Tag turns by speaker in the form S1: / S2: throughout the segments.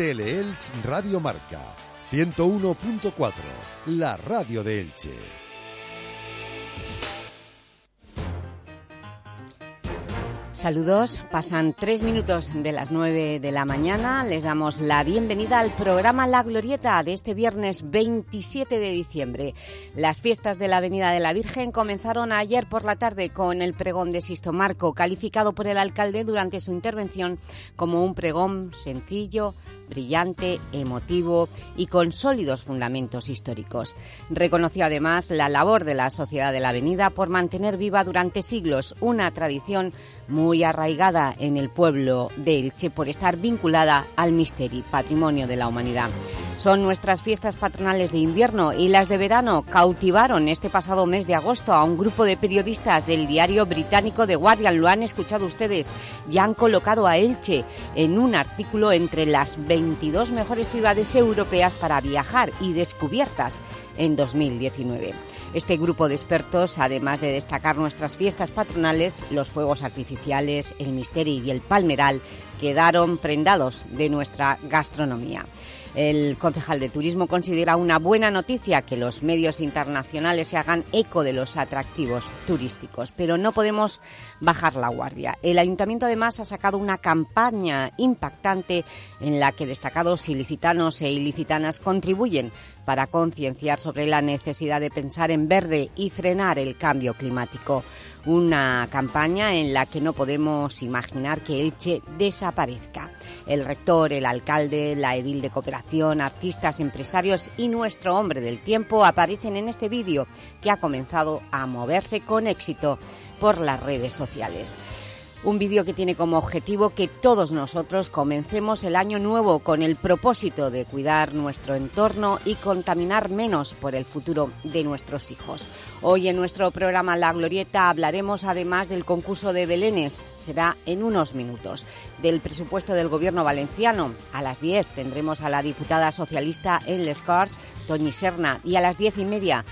S1: Teleelch Radio Marca 101.4, la radio de Elche.
S2: Saludos, pasan tres minutos de las nueve de la mañana. Les damos la bienvenida al programa La Glorieta de este viernes 27 de diciembre. Las fiestas de la Avenida de la Virgen comenzaron ayer por la tarde con el pregón de Sisto Marco, calificado por el alcalde durante su intervención como un pregón sencillo, brillante, emotivo y con sólidos fundamentos históricos. Reconoció además la labor de la Sociedad de la Avenida por mantener viva durante siglos una tradición muy arraigada en el pueblo de Elche por estar vinculada al misterio, patrimonio de la humanidad. Son nuestras fiestas patronales de invierno y las de verano cautivaron este pasado mes de agosto a un grupo de periodistas del diario británico The Guardian. Lo han escuchado ustedes y han colocado a Elche en un artículo entre las 22 mejores ciudades europeas para viajar y descubiertas en 2019. Este grupo de expertos, además de destacar nuestras fiestas patronales, los fuegos artificiales, el misterio y el palmeral, quedaron prendados de nuestra gastronomía. El concejal de Turismo considera una buena noticia que los medios internacionales se hagan eco de los atractivos turísticos, pero no podemos bajar la guardia. El Ayuntamiento además ha sacado una campaña impactante en la que destacados ilicitanos e ilicitanas contribuyen para concienciar sobre la necesidad de pensar en verde y frenar el cambio climático una campaña en la que no podemos imaginar que Elche desaparezca. El rector, el alcalde, la edil de cooperación, artistas, empresarios y nuestro hombre del tiempo aparecen en este vídeo que ha comenzado a moverse con éxito por las redes sociales. Un vídeo que tiene como objetivo que todos nosotros comencemos el año nuevo con el propósito de cuidar nuestro entorno y contaminar menos por el futuro de nuestros hijos. Hoy en nuestro programa La Glorieta hablaremos además del concurso de Belénes, será en unos minutos, del presupuesto del Gobierno valenciano. A las 10 tendremos a la diputada socialista en Les Corts, Toñi Serna, y a las diez y media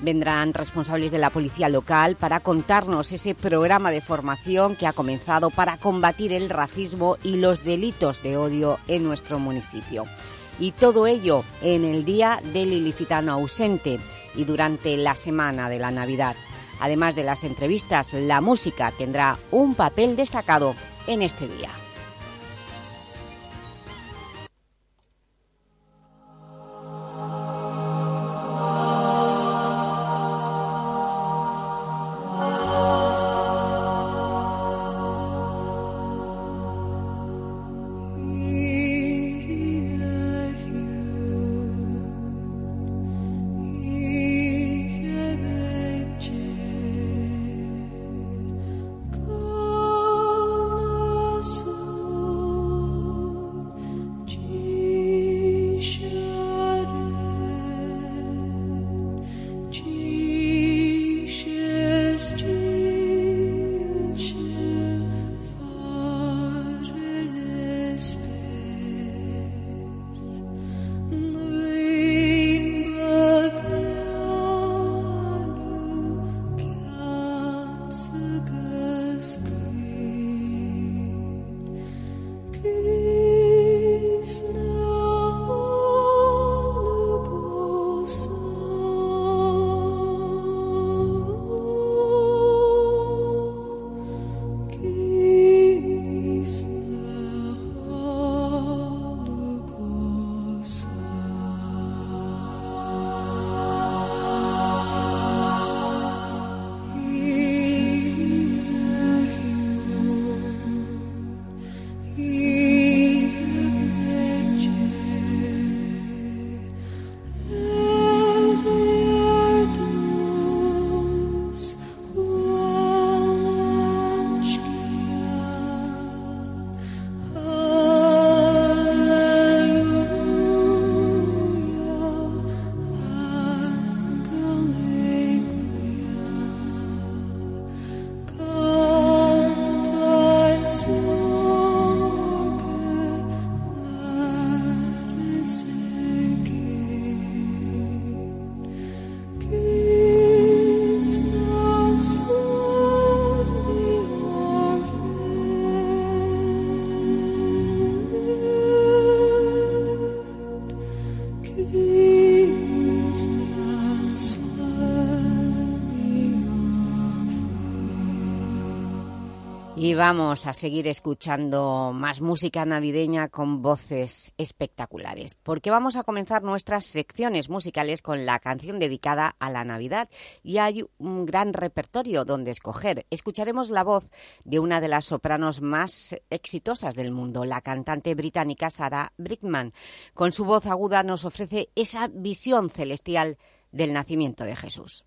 S2: Vendrán responsables de la policía local para contarnos ese programa de formación que ha comenzado para combatir el racismo y los delitos de odio en nuestro municipio. Y todo ello en el Día del Ilicitano Ausente y durante la Semana de la Navidad. Además de las entrevistas, la música tendrá un papel destacado en este día.
S3: Vamos a seguir escuchando más música navideña con voces espectaculares, porque vamos a comenzar nuestras secciones musicales con la canción dedicada a la Navidad y hay un gran repertorio donde escoger. Escucharemos la voz de una de las sopranos más exitosas del mundo, la cantante británica Sarah Brickman. Con su voz aguda nos ofrece esa visión celestial del nacimiento de Jesús.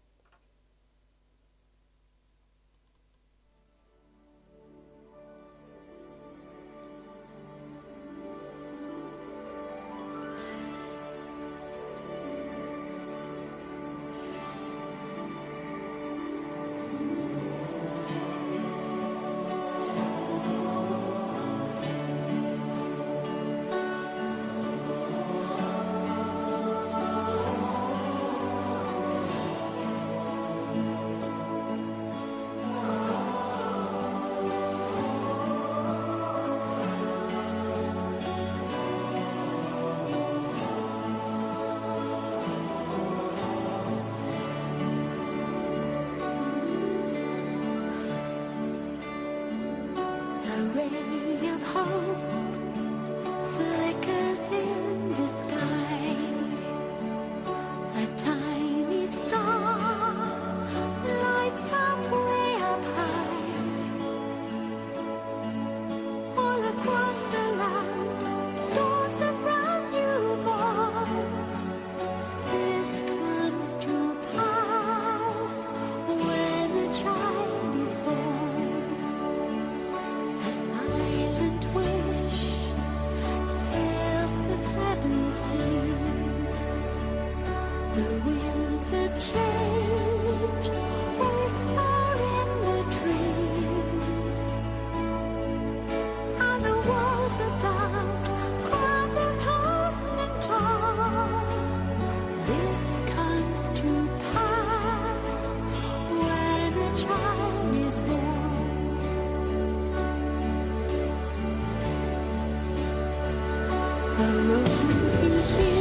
S3: a rose in here.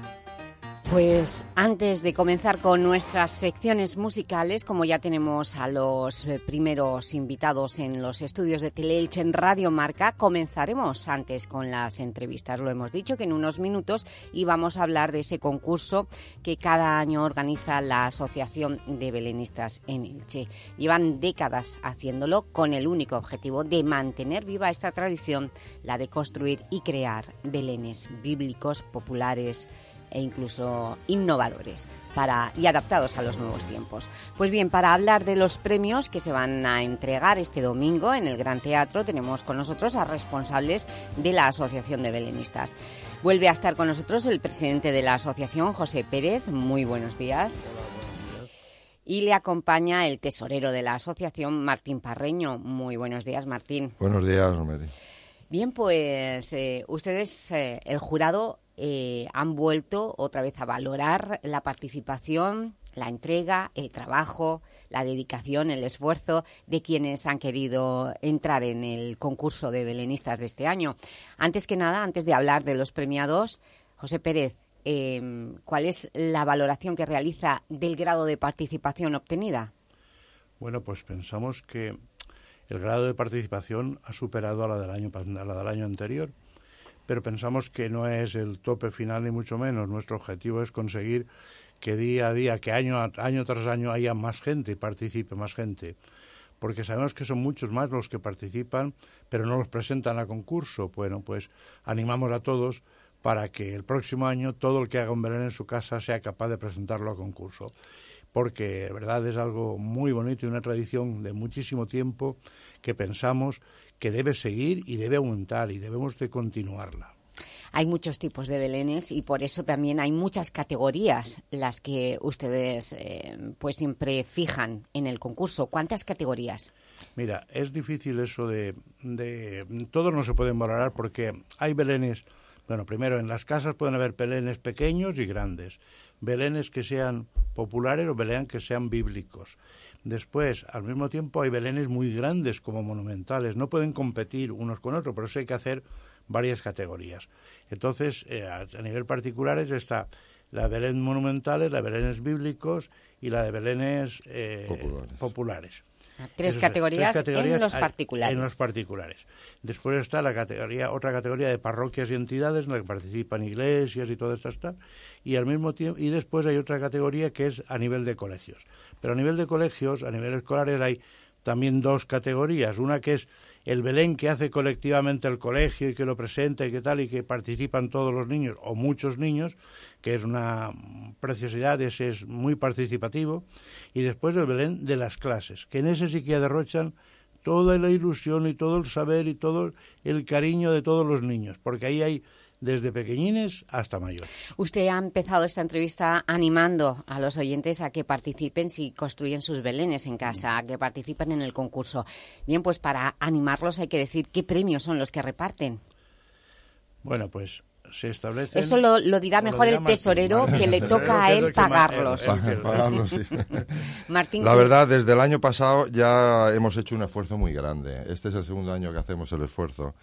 S2: Pues antes de comenzar con nuestras secciones musicales, como ya tenemos a los eh, primeros invitados en los estudios de Teleelch en Radio Marca, comenzaremos antes con las entrevistas. Lo hemos dicho que en unos minutos íbamos a hablar de ese concurso que cada año organiza la Asociación de Belenistas en Elche. Llevan décadas haciéndolo con el único objetivo de mantener viva esta tradición, la de construir y crear belenes bíblicos, populares, e incluso innovadores para, y adaptados a los nuevos tiempos. Pues bien, para hablar de los premios que se van a entregar este domingo en el Gran Teatro, tenemos con nosotros a responsables de la Asociación de Belenistas. Vuelve a estar con nosotros el presidente de la asociación, José Pérez. Muy buenos días. Y le acompaña el tesorero de la asociación, Martín Parreño. Muy buenos días, Martín.
S4: Buenos días, Romero.
S2: Bien, pues eh, ustedes, eh, el jurado, eh, han vuelto otra vez a valorar la participación, la entrega, el trabajo, la dedicación, el esfuerzo de quienes han querido entrar en el concurso de belenistas de este año. Antes que nada, antes de hablar de los premiados, José Pérez, em, ¿cuál es la valoración que realiza del grado de participación obtenida?
S5: Bueno, pues pensamos que el grado de participación ha superado a la del año, a la del año anterior pero pensamos que no es el tope final ni mucho menos. Nuestro objetivo es conseguir que día a día, que año, año tras año haya más gente y participe más gente. Porque sabemos que son muchos más los que participan, pero no los presentan a concurso. Bueno, pues animamos a todos para que el próximo año todo el que haga un Belén en su casa sea capaz de presentarlo a concurso. Porque, de verdad, es algo muy bonito y una tradición de muchísimo tiempo que pensamos que debe seguir y debe aumentar y debemos de continuarla.
S2: Hay muchos tipos de belenes y por eso también hay muchas categorías las que ustedes eh, pues siempre fijan en el concurso. ¿Cuántas categorías?
S5: Mira, es difícil eso de, de... Todos no se pueden valorar porque hay belenes... Bueno, primero, en las casas pueden haber belenes pequeños y grandes. Belenes que sean populares o belenes que sean bíblicos. Después, al mismo tiempo, hay belenes muy grandes como monumentales. No pueden competir unos con otros, por eso hay que hacer varias categorías. Entonces, eh, a, nivel particular está la de belén monumentales, la de belenes bíblicos y la de belenes eh, populares.
S2: Tres, categorías en los particulares.
S5: En los particulares. Después está la categoría, otra categoría de parroquias y entidades en la que participan iglesias y todo esto está. Y al mismo tiempo, y después hay otra categoría que es a nivel de colegios. Pero a nivel de colegios, a nivel escolar, hay también dos categorías. Una que es el Belén que hace colectivamente el colegio y que lo presenta y que tal, y que participan todos los niños o muchos niños, que es una preciosidad, ese es muy participativo. Y después el Belén de las clases, que en ese sí que derrochan toda la ilusión y todo el saber y todo el cariño de todos los niños, porque ahí hay desde pequeñines hasta mayores.
S2: Usted ha empezado esta entrevista animando a los oyentes a que participen si construyen sus belenes en casa, a que participen en el concurso. Bien, pues para animarlos hay que decir qué premios son los que reparten.
S5: Bueno, pues se establece.
S2: Eso lo, dirá mejor el tesorero, que le toca a él pagarlos.
S4: Martín, La verdad, desde el año pasado ya hemos hecho un esfuerzo muy grande. Este es el segundo año que hacemos el esfuerzo.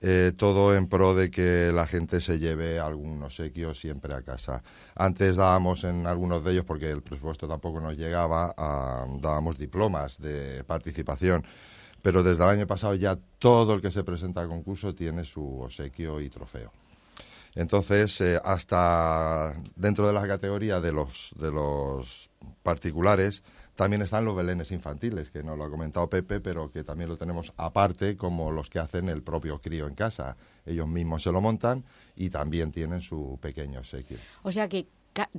S4: Eh, todo en pro de que la gente se lleve algún obsequio siempre a casa. Antes dábamos en algunos de ellos, porque el presupuesto tampoco nos llegaba, dábamos diplomas de participación. Pero desde el año pasado ya todo el que se presenta al concurso tiene su obsequio y trofeo. Entonces, eh, hasta dentro de la categoría de los, de los particulares, también están los belenes infantiles, que no lo ha comentado Pepe, pero que también lo tenemos aparte, como los que hacen el propio crío en casa. Ellos mismos se lo montan y también tienen su pequeño sequio.
S2: O sea que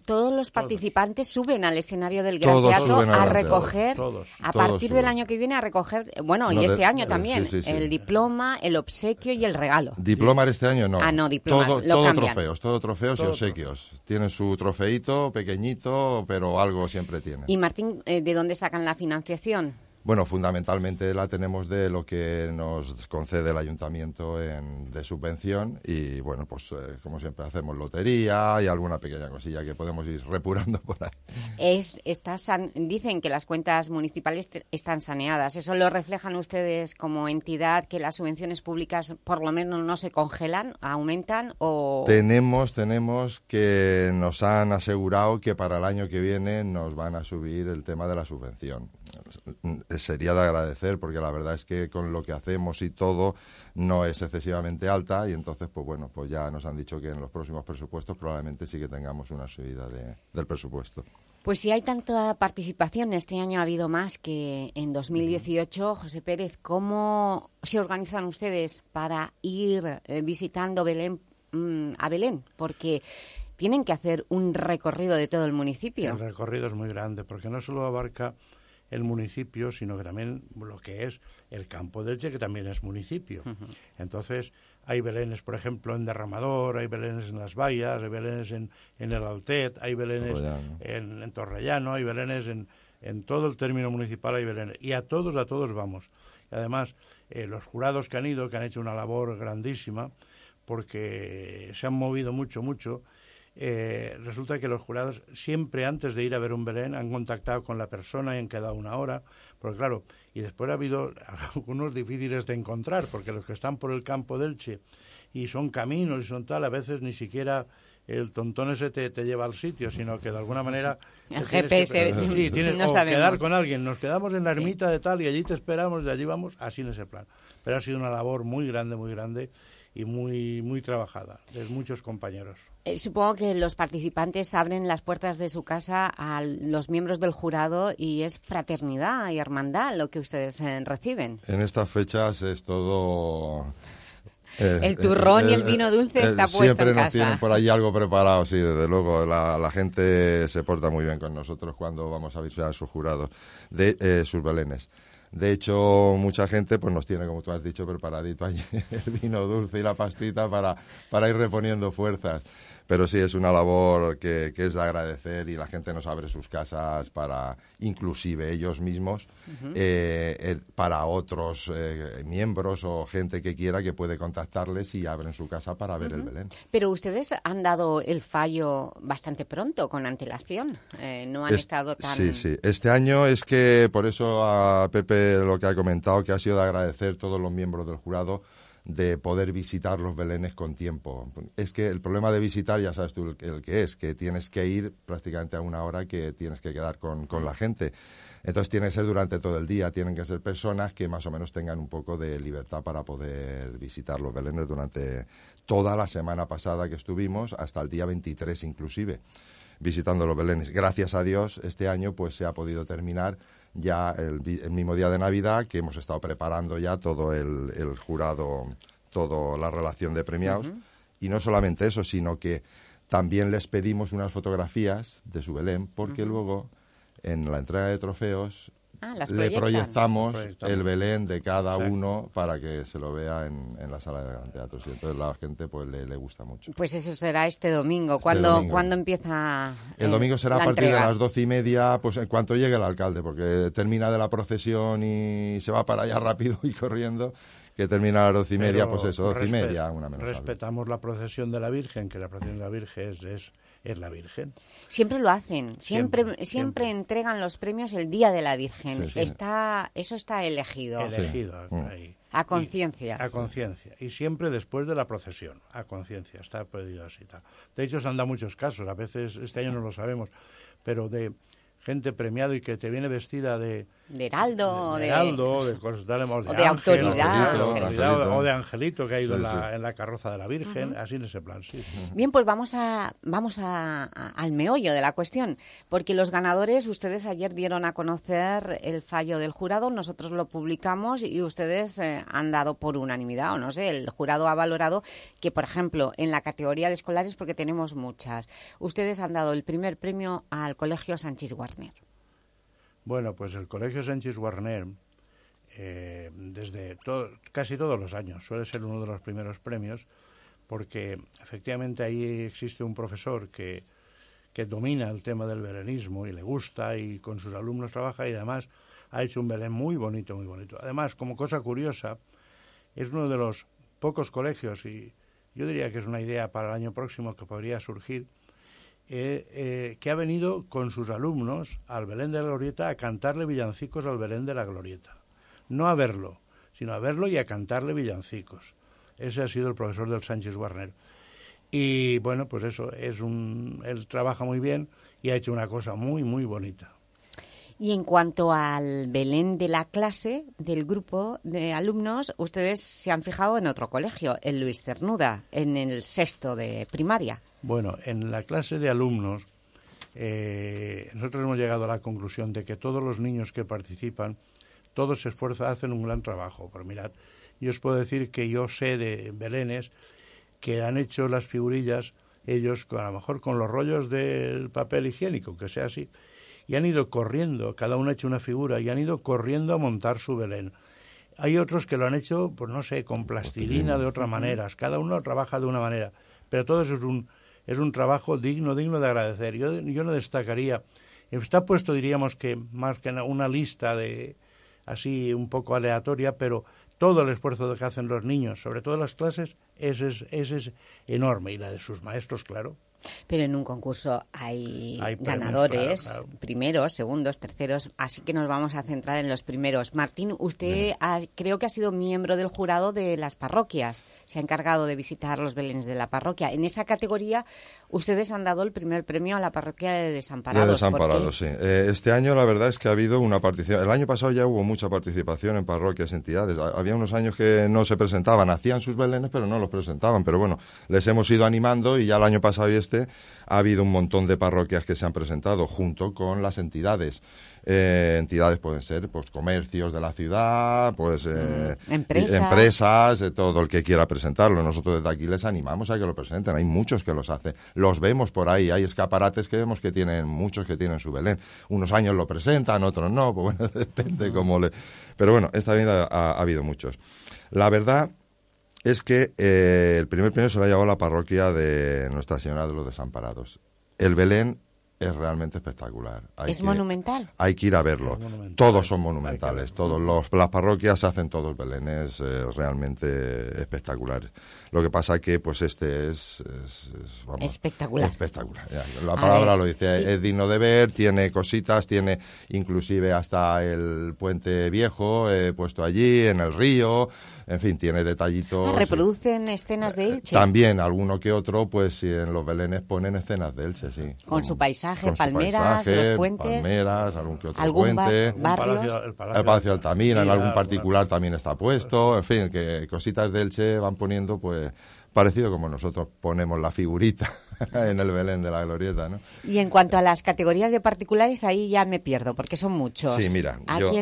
S2: todos los participantes suben al escenario del Gran Teatro a recoger, a partir del año que viene, a recoger, bueno, y este año también, el diploma, el obsequio y el regalo.
S4: ¿Diploma este año? No.
S2: Ah, no, diploma,
S4: todo, todo trofeos, todo trofeos y obsequios. Tienen su trofeito, pequeñito, pero algo siempre tiene.
S2: ¿Y Martín, eh, de dónde sacan la financiación?
S4: Bueno, fundamentalmente la tenemos de lo que nos concede el ayuntamiento en, de subvención y bueno, pues eh, como siempre hacemos lotería y alguna pequeña cosilla que podemos ir repurando por ahí.
S2: Es, dicen que las cuentas municipales están saneadas. ¿Eso lo reflejan ustedes como entidad que las subvenciones públicas por lo menos no se congelan, aumentan o...?
S4: Tenemos, tenemos que nos han asegurado que para el año que viene nos van a subir el tema de la subvención sería de agradecer porque la verdad es que con lo que hacemos y todo no es excesivamente alta y entonces pues bueno pues ya nos han dicho que en los próximos presupuestos probablemente sí que tengamos una subida del presupuesto.
S2: Pues si hay tanta participación, este año ha habido más que en 2018. José Pérez, ¿cómo se organizan ustedes para ir eh, visitando Belén mm, a Belén? Porque tienen que hacer un recorrido de todo el municipio.
S5: El recorrido es muy grande porque no solo abarca el municipio, sino que también lo que es el campo de Elche, que también es municipio. Entonces, hay belenes, por ejemplo, en Derramador, hay belenes en Las Vallas, hay belenes en, en el Altet, hay belenes en, en, Torrellano, hay belenes en, en todo el término municipal, hay belenes. Y a todos, a todos vamos. Y además, eh, los jurados que han ido, que han hecho una labor grandísima, porque se han movido mucho, mucho, eh, resulta que los jurados siempre antes de ir a ver un Belén han contactado con la persona y han quedado una hora, porque claro, y después ha habido algunos difíciles de encontrar, porque los que están por el campo del Che y son caminos y son tal, a veces ni siquiera el tontón ese te, lleva al sitio, sino que de alguna manera...
S2: El GPS,
S5: sí, tienes, no o quedar con alguien, nos quedamos en la ermita de tal y allí te esperamos y allí vamos, así en ese plan. Pero ha sido una labor muy grande, muy grande y muy, muy trabajada de muchos compañeros.
S2: Eh, supongo que los participantes abren las puertas de su casa a los miembros del jurado y es fraternidad y hermandad lo que ustedes eh, reciben.
S4: En estas fechas es todo...
S2: Eh, el turrón y el vino dulce está puesto
S4: Siempre
S2: en
S4: nos
S2: casa.
S4: tienen por ahí algo preparado, sí, desde luego. La, gente se porta muy bien con nosotros cuando vamos a visitar sus jurados, de sus belenes. De hecho, mucha gente pues nos tiene, como tú has dicho, preparadito allí el vino dulce y la pastita para, para ir reponiendo fuerzas pero sí es una labor que, es de agradecer y la gente nos abre sus casas para, inclusive ellos mismos, eh, eh, para otros eh, miembros o gente que quiera que puede contactarles y abren su casa para ver el Belén.
S2: Pero ustedes han dado el fallo bastante pronto, con antelación, no han estado tan...
S4: Sí, sí. Este año es que, por eso a Pepe lo que ha comentado, que ha sido de agradecer todos los miembros del jurado, de poder visitar los belenes con tiempo. Es que el problema de visitar, ya sabes tú el, que es, que tienes que ir prácticamente a una hora que tienes que quedar con, con la gente. Entonces tiene que ser durante todo el día, tienen que ser personas que más o menos tengan un poco de libertad para poder visitar los belenes durante toda la semana pasada que estuvimos, hasta el día 23 inclusive, visitando los belenes. Gracias a Dios, este año pues se ha podido terminar ya el, mismo día de Navidad, que hemos estado preparando ya todo el, jurado, toda la relación de premiados. Y no solamente eso, sino que también les pedimos unas fotografías de su Belén, porque luego en la entrega de trofeos
S2: Ah,
S4: le proyectamos, el Belén de cada uno para que se lo vea en, la sala de gran teatro. Y entonces la gente pues le, gusta mucho.
S2: Pues eso será este domingo. Este ¿Cuándo, empieza?
S4: El domingo será a partir de las doce y media, pues en cuanto llegue el alcalde, porque termina de la procesión y se va para allá rápido y corriendo que termina a las doce y media, pues eso, doce y media, una menos.
S5: Respetamos la procesión de la Virgen, que la procesión de la Virgen es es la Virgen.
S2: Siempre lo hacen, siempre, siempre, entregan los premios el Día de la Virgen. Está, eso está elegido.
S5: Elegido, mm.
S2: A conciencia.
S5: A conciencia. Y siempre después de la procesión, a conciencia. Está pedido así. De hecho, se han dado muchos casos, a veces este año no lo sabemos, pero de gente premiada y que te viene vestida de...
S2: De heraldo,
S5: de, heraldo, de, cosas de,
S2: de, autoridad.
S5: O, de angelito que ha ido en, la, carroza de la Virgen, así en ese plan, sí,
S2: Bien, pues vamos, a, vamos a, al meollo de la cuestión, porque los ganadores, ustedes ayer dieron a conocer el fallo del jurado, nosotros lo publicamos y ustedes eh, han dado por unanimidad, o no sé, el jurado ha valorado que, por ejemplo, en la categoría de escolares, porque tenemos muchas, ustedes han dado el primer premio al Colegio Sánchez Guardia.
S5: Bueno, pues el Colegio Sánchez Warner, eh, desde casi todos los años, suele ser uno de los primeros premios, porque efectivamente ahí existe un profesor que, que domina el tema del verenismo y le gusta y con sus alumnos trabaja y además ha hecho un Belén muy bonito, muy bonito. Además, como cosa curiosa, es uno de los pocos colegios, y yo diría que es una idea para el año próximo que podría surgir, eh, eh, que ha venido con sus alumnos al Belén de la Glorieta a cantarle villancicos al Belén de la Glorieta. No a verlo, sino a verlo y a cantarle villancicos. Ese ha sido el profesor del Sánchez Warner. Y bueno, pues eso, es un, él trabaja muy bien y ha hecho una cosa muy, muy bonita.
S2: Y en cuanto al Belén de la clase, del grupo de alumnos, ustedes se han fijado en otro colegio, en Luis Cernuda, en el sexto de primaria.
S5: Bueno, en la clase de alumnos, eh, nosotros hemos llegado a la conclusión de que todos los niños que participan, todos se esfuerzan, hacen un gran trabajo. Pero mirad, yo os puedo decir que yo sé de Belénes que han hecho las figurillas ellos, a lo mejor con los rollos del papel higiénico, que sea así, y han ido corriendo, cada uno ha hecho una figura y han ido corriendo a montar su Belén. Hay otros que lo han hecho, pues no sé, con plastilina de otras maneras, cada uno trabaja de una manera, pero todo eso es un, es un trabajo digno, digno de agradecer. Yo, yo no destacaría, está puesto, diríamos que más que una lista de así un poco aleatoria, pero todo el esfuerzo que hacen los niños, sobre todo las clases, ese es, ese es enorme, y la de sus maestros, claro.
S2: Pero en un concurso hay, ganadores, primeros, segundos, terceros, así que nos vamos a centrar en los primeros. Martín, usted creo que ha sido miembro del jurado de las parroquias, se ha encargado de visitar los belenes de la parroquia. En esa categoría, ustedes han dado el primer premio a la parroquia de Desamparados.
S4: De Desamparados, sí. Eh, este año la verdad es que ha habido una participación. El año pasado ya hubo mucha participación en parroquias, entidades. Había unos años que no se presentaban, hacían sus belenes, pero no los presentaban. Pero bueno, les hemos ido animando y ya el año pasado y este ha habido un montón de parroquias que se han presentado junto con las entidades. Eh, entidades pueden ser pues comercios de la ciudad, pues eh,
S2: mm, empresas,
S4: empresas todo el que quiera presentarlo. Nosotros desde aquí les animamos a que lo presenten. Hay muchos que los hacen. Los vemos por ahí. Hay escaparates que vemos que tienen muchos que tienen su Belén. Unos años lo presentan, otros no. Pues bueno, depende cómo le. Pero bueno, esta vida ha, ha habido muchos. La verdad es que eh, el primer premio se lo ha llevado la parroquia de Nuestra Señora de los Desamparados. El Belén es realmente espectacular.
S2: ¿Es monumental?
S4: Hay que ir a verlo. Todos son monumentales. Todos los, las parroquias hacen todos belenes eh, realmente espectaculares. Lo que pasa que pues este es,
S2: espectacular.
S4: Espectacular. La palabra lo dice. Es digno de ver. Tiene cositas. Tiene inclusive hasta el puente viejo eh, puesto allí en el río en fin, tiene detallitos.
S2: Ah, ¿Reproducen escenas de Elche?
S4: También, alguno que otro, pues si en los belenes ponen escenas de Elche, sí.
S2: Con, su paisaje, palmeras, los puentes.
S4: Palmeras, algún que otro puente.
S2: el, palacio,
S4: el, Palacio, de Altamira, en algún particular también está puesto. En fin, que cositas de Elche van poniendo, pues parecido como nosotros ponemos la figurita en el Belén de la Glorieta, ¿no?
S2: Y en cuanto a las categorías de particulares, ahí ya me pierdo, porque son muchos.
S4: Sí, mira, yo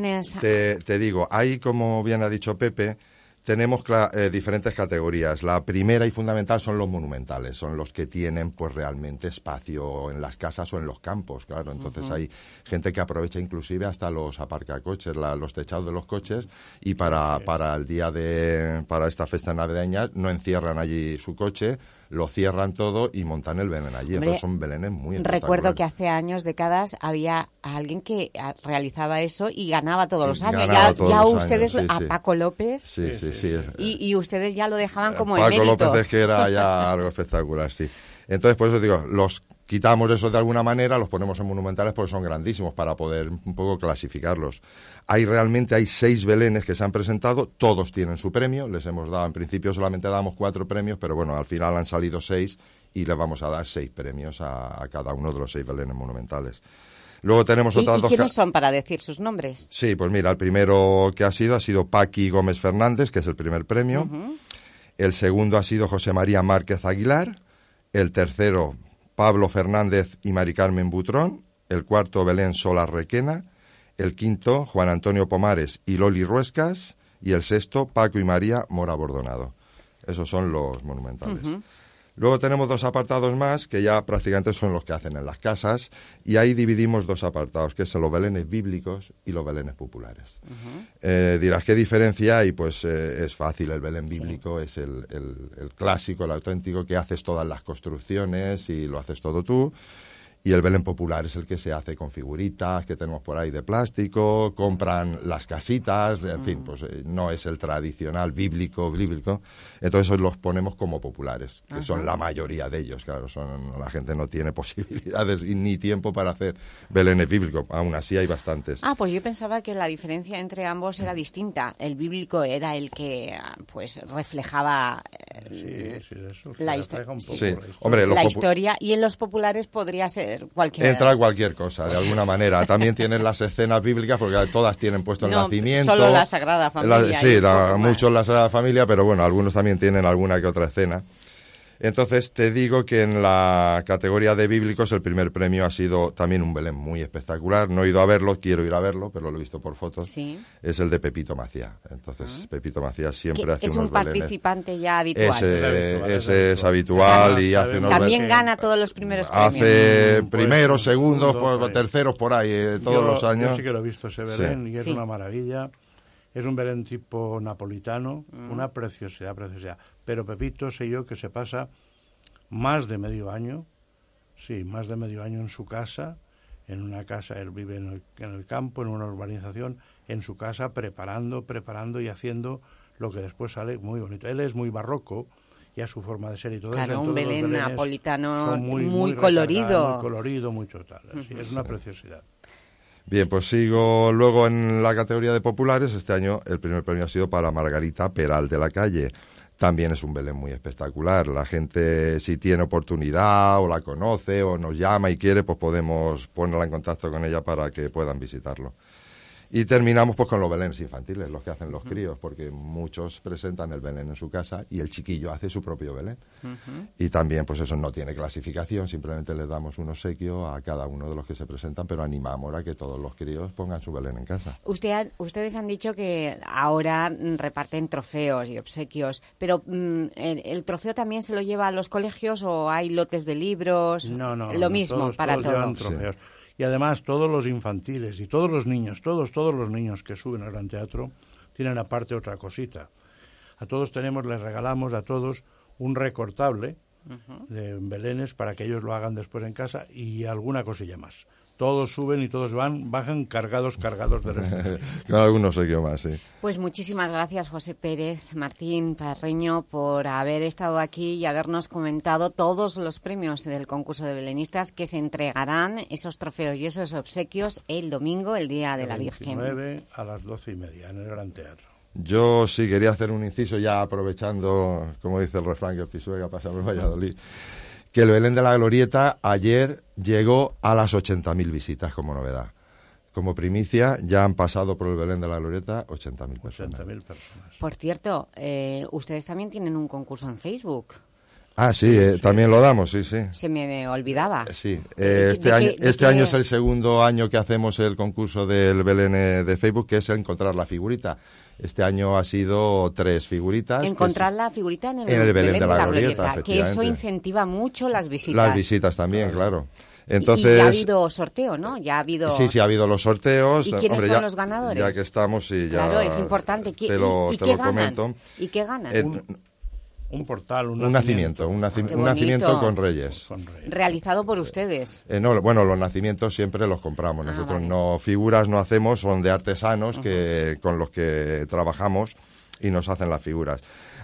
S4: te, te, digo, hay, como bien ha dicho Pepe, tenemos eh, diferentes categorías. La primera y fundamental son los monumentales, son los que tienen pues realmente espacio en las casas o en los campos, claro. Entonces hay gente que aprovecha inclusive hasta los aparcacoches, los techados de los coches y para, para el día de para esta fiesta navideña no encierran allí su coche, lo cierran todo y montan el Belén allí. Entonces son Belenes muy
S2: Recuerdo que hace años, décadas, había alguien que ah, realizaba eso y ganaba todos los años. ya, ustedes, a Paco López.
S4: Sí, sí, sí.
S2: Y, y, ustedes ya lo dejaban como
S4: Paco
S2: el mérito.
S4: López es que era ya algo espectacular, sí. Entonces, por eso digo, los quitamos eso de alguna manera, los ponemos en monumentales porque son grandísimos para poder un poco clasificarlos. Hay realmente hay seis belenes que se han presentado, todos tienen su premio, les hemos dado, en principio solamente damos cuatro premios, pero bueno, al final han salido seis y les vamos a dar seis premios a, cada uno de los seis belenes monumentales. Luego tenemos otras
S2: ¿Y quiénes son para decir sus nombres?
S4: Sí, pues mira, el primero que ha sido ha sido Paqui Gómez Fernández, que es el primer premio. El segundo ha sido José María Márquez Aguilar. El tercero, Pablo Fernández y Mari Carmen Butrón, el cuarto Belén Sola Requena, el quinto Juan Antonio Pomares y Loli Ruescas y el sexto Paco y María Mora Bordonado. Esos son los monumentales. Luego tenemos dos apartados más que ya prácticamente son los que hacen en las casas y ahí dividimos dos apartados, que son los belenes bíblicos y los belenes populares. Eh, dirás, ¿qué diferencia hay? Pues eh, es fácil, el belén bíblico es el, el, clásico, el auténtico, que haces todas las construcciones y lo haces todo tú. Y el Belén popular es el que se hace con figuritas que tenemos por ahí de plástico, compran las casitas, en fin, pues eh, no es el tradicional bíblico, bíblico. Entonces los ponemos como populares, que son la mayoría de ellos, claro, son la gente no tiene posibilidades ni tiempo para hacer Belén bíblico, aún así hay bastantes.
S2: Ah, pues yo pensaba que la diferencia entre ambos era distinta. El bíblico era el que pues reflejaba
S5: Sí, sí, eso,
S2: la histo-
S4: Sí, hombre,
S2: la historia y en los populares podría ser cualquier
S4: Entra cualquier cosa, de alguna manera. También tienen las escenas bíblicas, porque todas tienen puesto el
S2: No,
S4: nacimiento.
S2: solo la Sagrada Familia
S4: La- sí, la- muchos la Sagrada Familia, pero bueno, algunos también tienen alguna que otra escena. Entonces te digo que en la categoría de bíblicos el primer premio ha sido también un Belén muy espectacular. No he ido a verlo, quiero ir a verlo, pero lo he visto por fotos.
S2: Sí.
S4: Es el de Pepito Macía. Entonces Pepito Macía siempre hace
S2: es un
S4: Belenes.
S2: participante ya habitual.
S4: Ese,
S5: Es habitual, es
S4: ese es
S5: habitual.
S4: y hace unos
S2: También gana todos los primeros premios.
S4: Hace
S5: Pues,
S4: primeros, segundos,
S5: segundo,
S4: pues,
S5: por ahí.
S4: terceros por ahí, eh, todos
S5: Yo-
S4: los años.
S5: Yo sí que lo he visto ese Belén y es
S2: Sí.
S5: una maravilla. Es un Belén tipo napolitano,
S2: Mm.
S5: una preciosidad, preciosidad. Pero Pepito sé yo que se pasa más de medio año, sí, más de medio año en su casa, en una casa, él vive en el, en el campo, en una urbanización, en su casa, preparando, preparando y haciendo lo que después sale muy bonito. Él es muy barroco, ya su forma de ser y todo eso.
S2: Claro, un Belén napolitano muy colorido.
S5: Muy colorido, mucho tal. sí, es una preciosidad.
S4: Bien, pues sigo luego en la categoría de populares. Este año el primer premio ha sido para Margarita Peral de la Calle. También es un Belén muy espectacular. La gente, si tiene oportunidad o la conoce o nos llama y quiere, pues podemos ponerla en contacto con ella para que puedan visitarlo. Y terminamos pues con los Belenes infantiles, los que hacen los críos, porque muchos presentan el Belén en su casa y el chiquillo hace su propio Belén. Y también, pues eso no tiene clasificación, simplemente les damos un obsequio a cada uno de los que se presentan, pero animamos a que todos los críos pongan su Belén en casa.
S2: Usted ha- ustedes han dicho que ahora mm, reparten trofeos y obsequios, pero mm, el, el trofeo también se lo lleva a los colegios o hay lotes de libros?
S5: No, no.
S2: Lo
S5: no,
S2: mismo
S5: todos-
S2: para
S5: todos llevan
S2: todos.
S5: trofeos. Y además todos los infantiles y todos los niños, todos, todos los niños que suben al Gran Teatro tienen aparte otra cosita. A todos tenemos, les regalamos a todos un recortable de belenes para que ellos lo hagan después en casa y alguna cosilla más. Todos suben y todos van, bajan cargados, cargados de.
S4: Con algunos obsequio más, sí.
S2: Pues muchísimas gracias, José Pérez, Martín Parreño, por haber estado aquí y habernos comentado todos los premios del concurso de belenistas que se entregarán, esos trofeos y esos obsequios, el domingo, el Día de la Virgen.
S5: 29 a las doce y media en el Gran Teatro.
S4: Yo sí quería hacer un inciso ya aprovechando, como dice el refrán, que el Pisuega pasa por Valladolid, que el Belén de la Glorieta ayer llegó a las 80.000 visitas como novedad. Como primicia, ya han pasado por el Belén de la Glorieta 80.000 personas.
S5: 80.000 personas.
S2: Por cierto, eh, ustedes también tienen un concurso en Facebook.
S4: Ah, sí, eh, también lo damos, sí, sí.
S2: Se me olvidaba.
S4: Sí,
S2: ¿De
S4: eh, este,
S2: qué-
S4: año, este
S2: qué-
S4: año es el segundo año que hacemos el concurso del Belén eh, de Facebook, que es encontrar la figurita. Este año ha sido tres figuritas.
S2: Encontrar la figurita en el,
S4: en el Belén de la Glorieta,
S2: que eso incentiva mucho las visitas.
S4: Las visitas también, claro.
S2: Y-
S4: Entonces,
S2: y ya ha habido sorteo, ¿no? Ya ha habido...
S4: sí, sí, ha habido los sorteos.
S2: ¿Y quiénes
S4: Hombre,
S2: son
S4: ya-
S2: los ganadores?
S4: Ya que estamos, sí, ya
S2: Claro, es importante. ¿Qué-
S4: te lo,
S2: ¿Y, y
S4: te
S2: qué
S4: lo
S2: ganan?
S4: comento.
S2: ¿Y qué ganan?
S4: Eh,
S5: Un portal, un,
S4: un nacimiento, un, un nacimiento con reyes.
S5: Con reyes.
S2: Realizado por ustedes.
S4: Eh, no, bueno, los nacimientos siempre los compramos.
S2: Ah,
S4: Nosotros
S2: vale.
S4: no figuras no hacemos, son de artesanos que con los que trabajamos y nos hacen las figuras.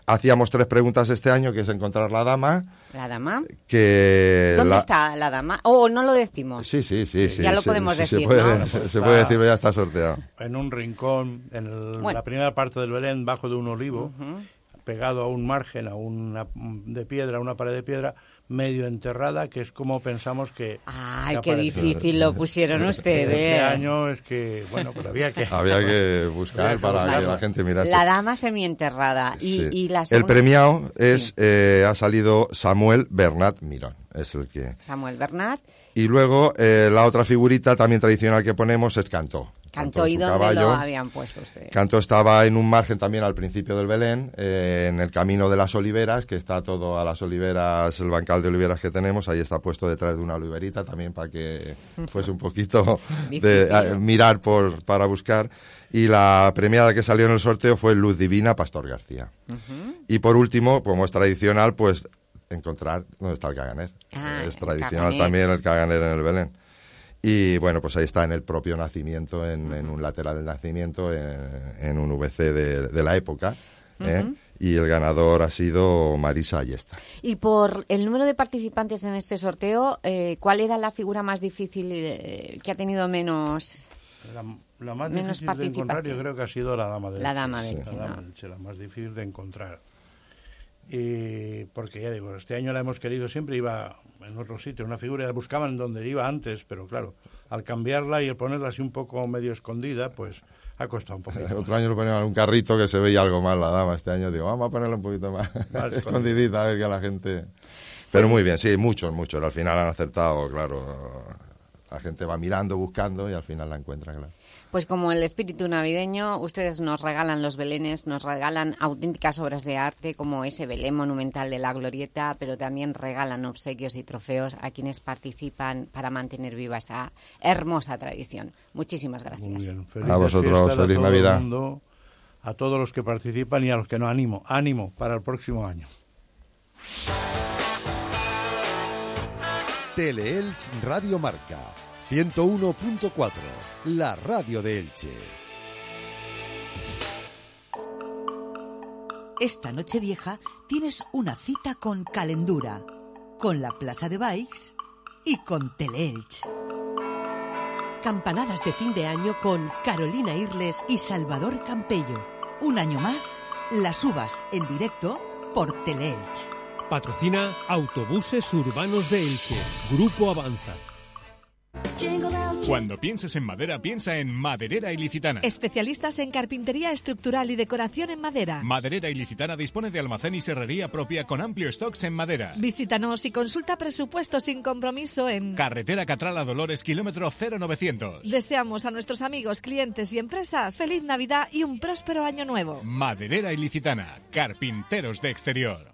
S4: Hacíamos tres preguntas este año, que es encontrar la dama,
S2: ¿La dama?
S4: que
S2: ¿Dónde
S4: la-
S2: está la dama? Oh, no lo decimos.
S4: Sí, sí, sí, sí.
S2: Ya lo podemos
S4: sí,
S2: decir,
S4: Se puede,
S2: ¿no?
S4: se
S5: Pues
S4: puede decir, ya está sorteado.
S5: en un rincón, en el-
S2: Bueno.
S5: la primera parte del Belén, bajo de un olivo, pegado a un margen, a una de piedra, a una pared de piedra, medio enterrada, que es como pensamos que...
S2: Ay, qué difícil lo pusieron ustedes.
S5: Este año es que, bueno, pues había que...
S4: Había que buscar
S5: Había que
S4: para
S5: buscar.
S4: que la gente mirase.
S2: La dama semienterrada. Y,
S4: Sí.
S2: y la
S4: El premiado es
S2: Sí.
S4: eh, ha salido Samuel Bernat Mirón, es el que.
S2: Samuel Bernat.
S4: Y luego eh, la otra figurita también tradicional que ponemos es Cantó.
S2: Cantó y dónde
S4: caballo.
S2: lo habían puesto ustedes.
S4: Cantó estaba en un margen también al principio del Belén, eh, en el camino de las oliveras, que está todo a las oliveras, el bancal de oliveras que tenemos, ahí está puesto detrás de una oliverita también para que fuese un poquito de a- mirar por, para buscar. Y la premiada que salió en el sorteo fue Luz Divina Pastor García. Y por último, como es tradicional, pues encontrar dónde está el caganer.
S2: Ah,
S4: es tradicional
S2: caganer.
S4: también el caganer en el Belén. Y bueno, pues ahí está en el propio nacimiento, en, en un lateral del nacimiento, en, en un VC de, de la época. ¿eh? Y el ganador ha sido Marisa Ayesta.
S2: Y por el número de participantes en este sorteo, eh, ¿cuál era la figura más difícil eh, que ha tenido menos...?
S5: La, la más
S2: Menos
S5: difícil de encontrar yo creo que ha sido la dama de
S2: La
S5: Elche.
S2: dama de
S5: Sí,
S2: Elche,
S5: la, dama
S2: ¿no?
S5: de Elche, la más difícil de encontrar. Y porque ya digo, este año la hemos querido siempre, iba en otro sitio, una figura, la buscaban donde iba antes, pero claro, al cambiarla y el ponerla así un poco medio escondida, pues ha costado un poquito.
S4: Otro año lo ponían en un carrito que se veía algo más la dama. Este año digo, vamos a ponerla un poquito más
S5: Más
S4: escondidita a ver que la gente... Pero muy bien, sí, muchos, muchos. Al final han acertado, claro. La gente va mirando, buscando y al final la encuentra, claro.
S2: Pues como el espíritu navideño, ustedes nos regalan los belenes, nos regalan auténticas obras de arte como ese Belén monumental de la Glorieta, pero también regalan obsequios y trofeos a quienes participan para mantener viva esta hermosa tradición. Muchísimas gracias.
S5: Muy bien.
S4: A vosotros, feliz Navidad.
S5: mundo, a todos los que participan y a los que no ánimo, ánimo para el próximo año.
S1: Teleelch Radio Marca 101.4, la radio de Elche.
S6: Esta noche vieja tienes una cita con Calendura, con la Plaza de Bikes y con Teleelch. Campanadas de fin de año con Carolina Irles y Salvador Campello. Un año más, las uvas en directo por Teleelch.
S7: Patrocina Autobuses Urbanos de Elche. Grupo Avanza.
S8: Cuando pienses en madera, piensa en Maderera Ilicitana.
S9: Especialistas en carpintería estructural y decoración en madera.
S8: Maderera Ilicitana dispone de almacén y serrería propia con amplio stocks en madera.
S9: Visítanos y consulta presupuesto sin compromiso en...
S8: Carretera Catrala Dolores, kilómetro 0900.
S9: Deseamos a nuestros amigos, clientes y empresas feliz Navidad y un próspero año nuevo.
S8: Maderera Ilicitana, carpinteros de exterior.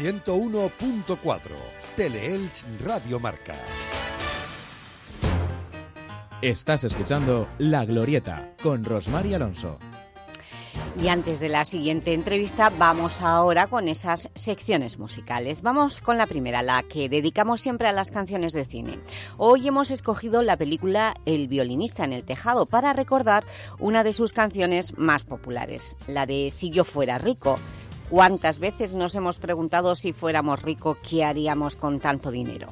S1: 101.4, Teleelch Radio Marca.
S10: Estás escuchando La Glorieta con Rosmar y Alonso.
S2: Y antes de la siguiente entrevista, vamos ahora con esas secciones musicales. Vamos con la primera, la que dedicamos siempre a las canciones de cine. Hoy hemos escogido la película El violinista en el tejado para recordar una de sus canciones más populares, la de Si yo fuera rico. ¿Cuántas veces nos hemos preguntado si fuéramos ricos, qué haríamos con tanto dinero?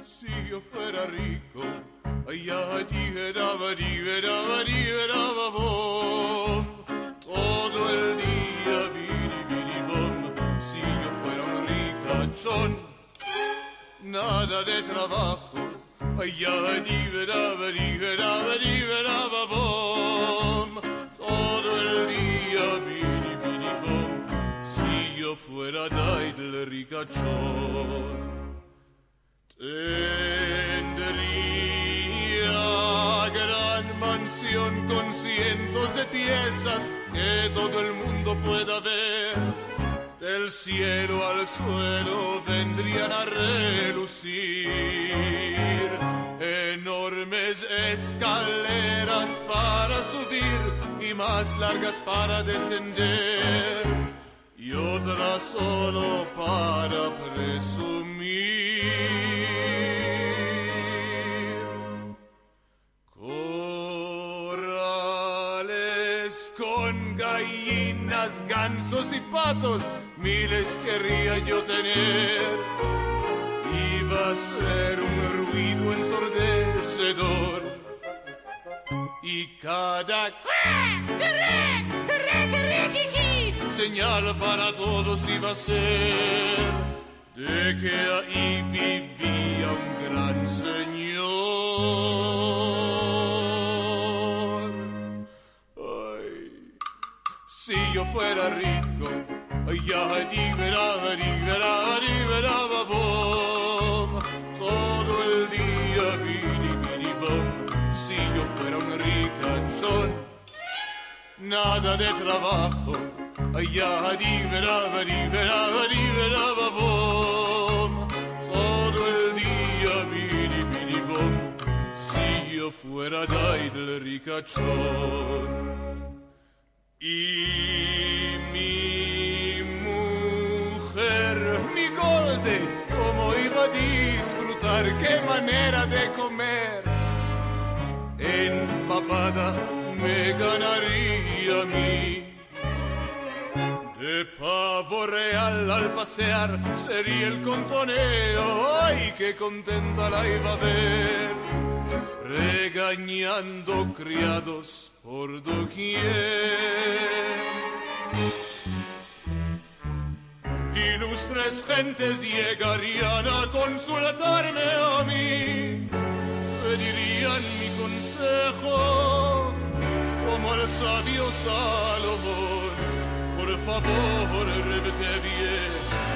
S11: Si yo fuera rico, todo el día. Si yo fuera un ricachón, nada de trabajo, todo el día, biri, biri, bom. Si yo fuera Daidle ricachón. Tendría gran mansión con cientos de piezas que todo el mundo pueda ver. Del cielo al suelo vendrían a relucir enormes escaleras para subir y más largas para descender y otras solo para presumir. Gansos y patos, miles querría yo tener. Iba a ser un ruido ensordecedor. Y cada señal para todos iba a ser de que ahí vivía un gran señor. Fuera rico, ya libera, libera, libera, bom, todo el día, bidi, bidi, bom, si yo fuera un ricachón, nada de trabajo, ya libera, libera, libera, bom, todo el día, bidi, bidi, bom, si yo fuera del ricachón. Y mi mujer, mi golde, cómo iba a disfrutar, qué manera de comer. Empapada me ganaría a mí. De pavo real al pasear sería el contoneo, ay, qué contenta la iba a ver, regañando criados por doquier. Ilustres gentes llegarían a consultarme a mí, pedirían mi consejo, como el sabio Salomón. Por favor, revete bien,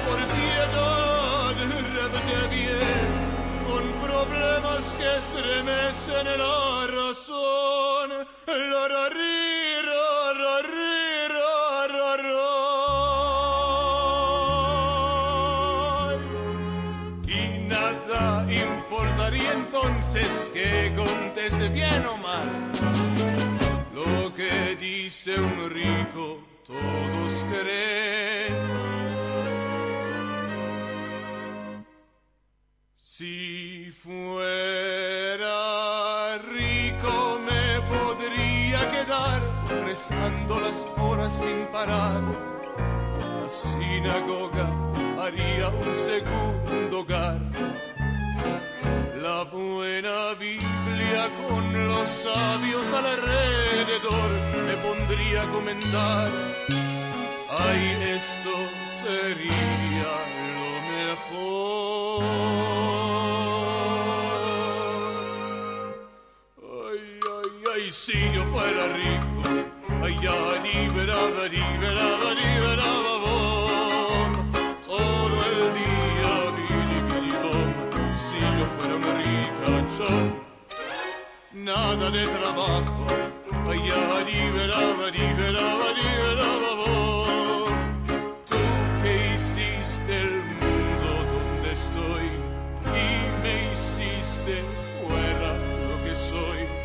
S11: por piedad, revete bien problemas que estremecen la razón. La, ra, ri, ra, ra, ri, ra, ra, ra. Y nada importaría entonces que conteste bien o mal lo que dice un rico, todos creen. Si fuera rico me podría quedar rezando las horas sin parar. La sinagoga haría un segundo hogar. La buena Biblia con los sabios alrededor me pondría a comentar. Ay, esto sería lo mejor. Si yo fuera rico, allá liberaba, liberaba, liberaba, bom, todo el día, bidi, bidi, bom, si yo fuera una rica nada de trabajo, allá liberaba, liberaba, liberaba, bom, tú que hiciste el mundo donde estoy y me hiciste fuera lo que soy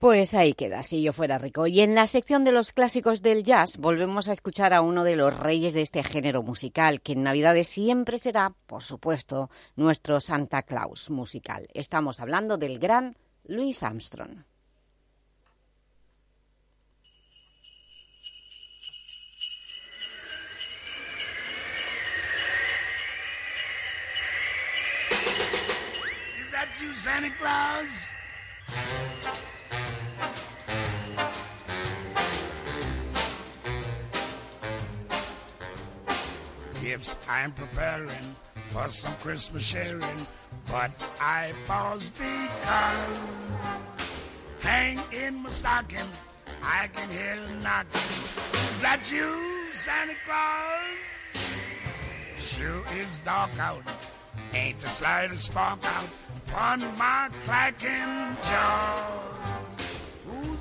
S2: Pues ahí queda, si yo fuera rico. Y en la sección de los clásicos del jazz volvemos a escuchar a uno de los reyes de este género musical, que en Navidades siempre será, por supuesto, nuestro Santa Claus musical. Estamos hablando del gran Louis Armstrong.
S12: Santa Claus? Gifts I'm preparing for some Christmas sharing, but I pause because hang in my stocking, I can hear knocking. Is that you, Santa Claus? Sure is dark out, ain't the slightest spark out upon my clacking jaw.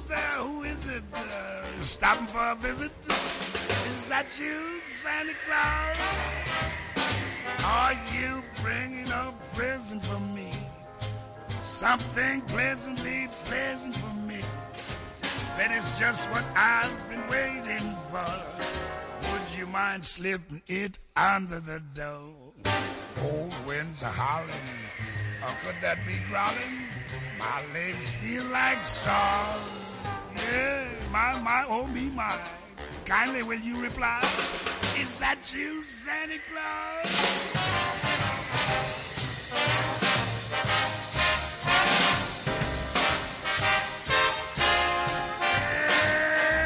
S12: There? Who is it? Uh, stopping for a visit? Is that you, Santa Claus? Are you bringing a present for me? Something pleasantly pleasant for me. That is just what I've been waiting for. Would you mind slipping it under the door? Cold winds are howling, or could that be growling? My legs feel like straws. My, my, oh me, my. Kindly will you reply? Is that you, Santa Claus?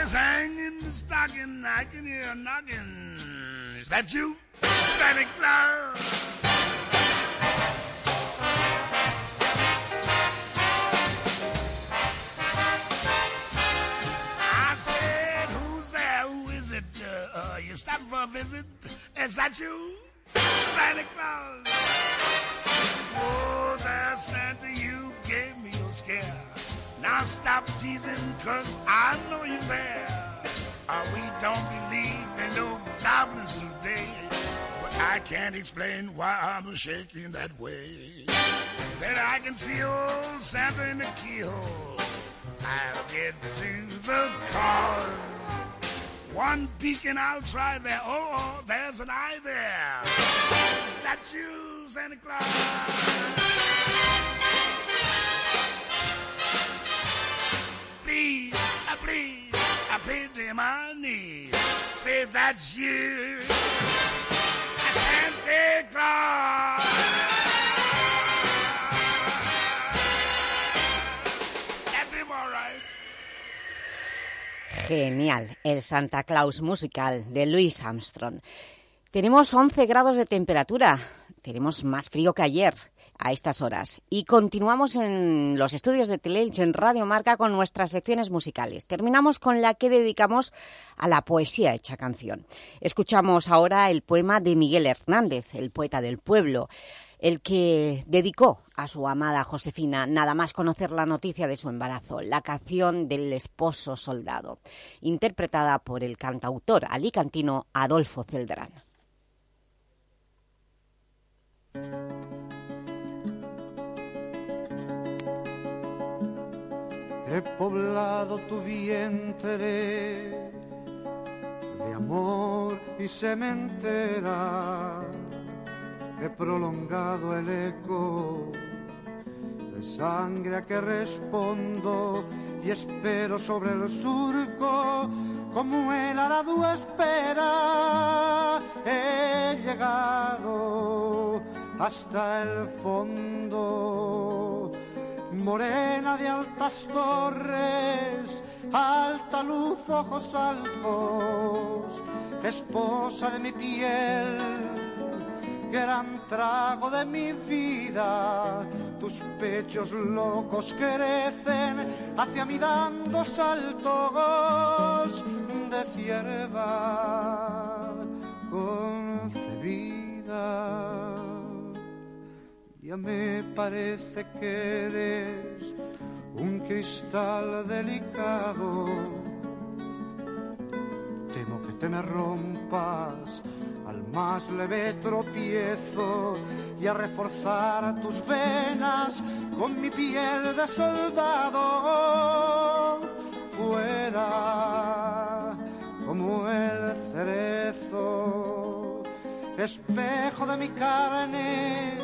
S12: Yes, I can hear knocking. Is that you, Santa Claus? You stopping for a visit? Is that you, Santa Claus? Oh, there, Santa, you gave me a scare. Now stop teasing, cause I know you're there. Uh, we don't believe in no goblins today. But I can't explain why I'm shaking that way. Then I can see old Santa in the keyhole. I'll get to the cause. One beacon I'll try there. Oh, oh, there's an eye there. Is that you, Santa Claus? Please, uh, please, I pity my knees. Say that's you, Santa Claus.
S2: Genial, el Santa Claus musical de Louis Armstrong. Tenemos 11 grados de temperatura, tenemos más frío que ayer a estas horas y continuamos en los estudios de Teleelch en Radio Marca con nuestras secciones musicales. Terminamos con la que dedicamos a la poesía hecha canción. Escuchamos ahora el poema de Miguel Hernández, el poeta del pueblo, el que dedicó a su amada Josefina nada más conocer la noticia de su embarazo, la canción del esposo soldado, interpretada por el cantautor alicantino Adolfo Celdrán.
S13: He poblado tu vientre de amor y sementera. He prolongado el eco de sangre a que respondo y espero sobre el surco como el arado espera. He llegado hasta el fondo morena de altas torres, alta luz, ojos altos, esposa de mi piel, gran trago de mi vida. Tus pechos locos crecen hacia mí dando saltos de cierva concebida. Ya me parece que eres un cristal delicado. Temo que te me rompas más leve tropiezo y a reforzar tus venas con mi piel de soldado. Fuera como el cerezo, espejo de mi carne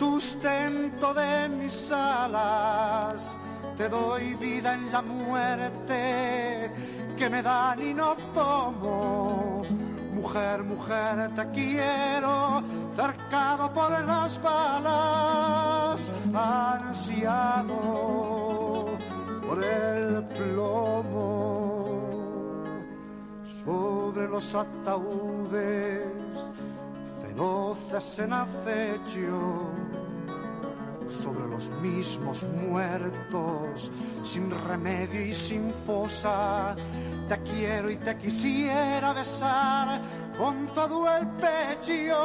S13: sustento de mis alas, te doy vida en la muerte que me dan y no tomo. Mujer, mujer, te quiero, cercado por las balas, ansiado por el plomo. Sobre los ataúdes feroces en acecho sobre los mismos muertos, sin remedio y sin fosa. Te quiero y te quisiera besar con todo el pecho,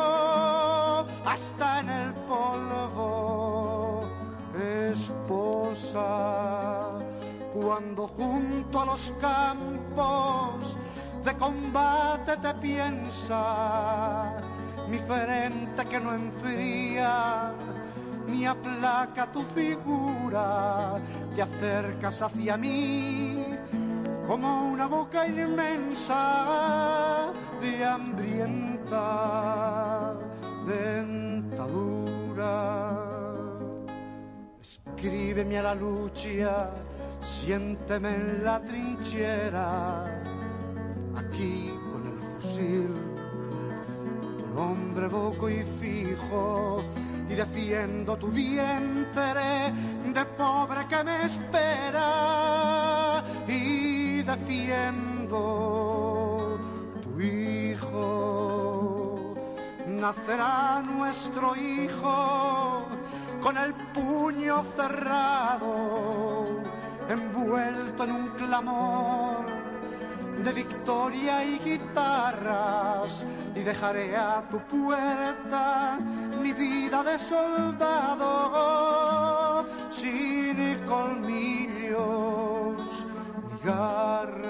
S13: hasta en el polvo, esposa. Cuando junto a los campos de combate te piensa, mi frente que no enfría ni aplaca tu figura, te acercas hacia mí como una boca inmensa de hambrienta dentadura. Escríbeme a la lucha, siénteme en la trinchera, aquí con el fusil, tu nombre boco y fijo y defiendo tu vientre de pobre que me espera y Defiendo tu hijo. Nacerá nuestro hijo con el puño cerrado, envuelto en un clamor de victoria y guitarras y dejaré a tu puerta mi vida de soldado sin colmillo garras.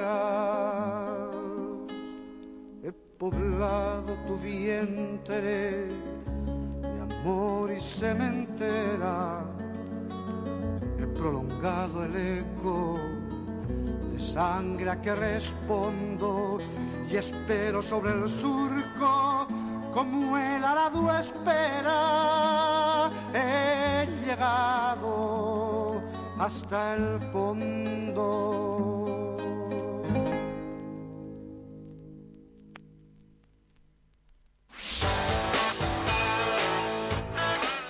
S13: He poblado tu vientre de amor y sementera, he prolongado el eco de sangre a que respondo y espero sobre el surco como el arado espera. He llegado hasta el fondo.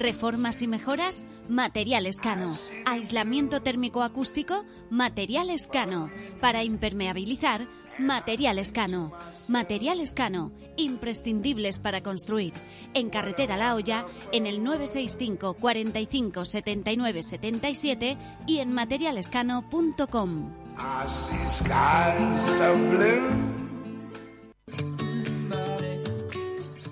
S14: Reformas y mejoras, Materiales Cano. Aislamiento térmico acústico, Materiales Cano. Para impermeabilizar, Materiales Cano. Materiales Cano, imprescindibles para construir. En Carretera La Hoya, en el 965 45 79 77 y en materialescano.com.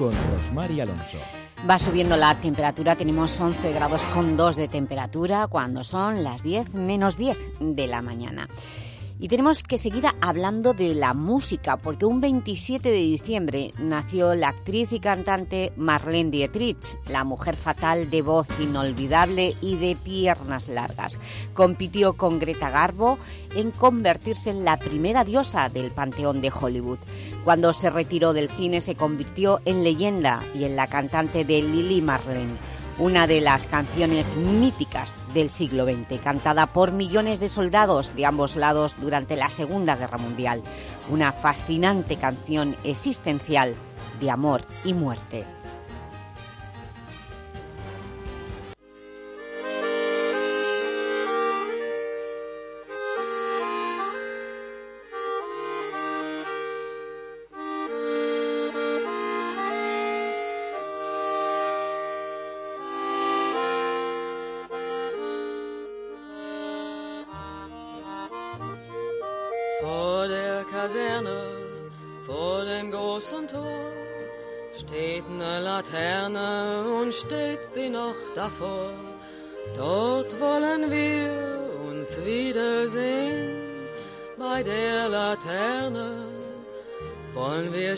S10: con Rosmar y Alonso.
S2: Va subiendo la temperatura, tenemos 11 grados con 2 de temperatura cuando son las 10 menos 10 de la mañana. Y tenemos que seguir hablando de la música, porque un 27 de diciembre nació la actriz y cantante Marlene Dietrich, la mujer fatal de voz inolvidable y de piernas largas. Compitió con Greta Garbo en convertirse en la primera diosa del panteón de Hollywood. Cuando se retiró del cine se convirtió en leyenda y en la cantante de Lily Marlene una de las canciones míticas del siglo XX, cantada por millones de soldados de ambos lados durante la Segunda Guerra Mundial. Una fascinante canción existencial de amor y muerte.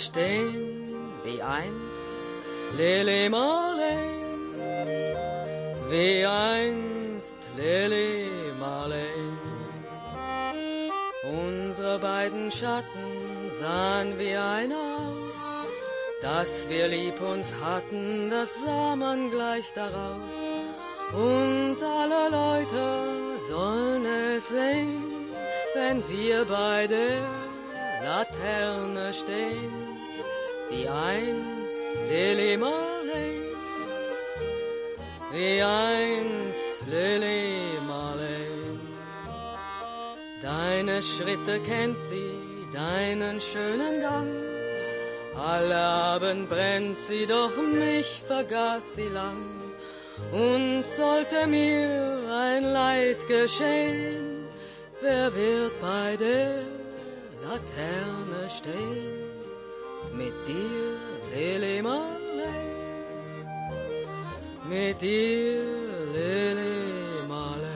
S15: Stehen, wie einst Lily Marlene, wie einst Lily Marlene. Unsere beiden Schatten sahen wie ein aus, dass wir lieb uns hatten, das sah man gleich daraus. Und alle Leute sollen es sehen, wenn wir bei der Laterne stehen, wie einst Lily Marley, wie einst Lily Marley. Deine Schritte kennt sie, deinen schönen Gang. Alle Abend brennt sie, doch mich vergaß sie lang. Und sollte mir ein Leid geschehen, Wer wird bei der Laterne stehen? Mit dir, Marley. Mit dir, Lili Marley.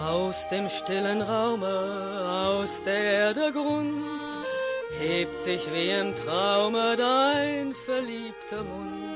S15: Aus dem stillen Raume, aus der der Grund, hebt sich wie im Traume dein verliebter Mund.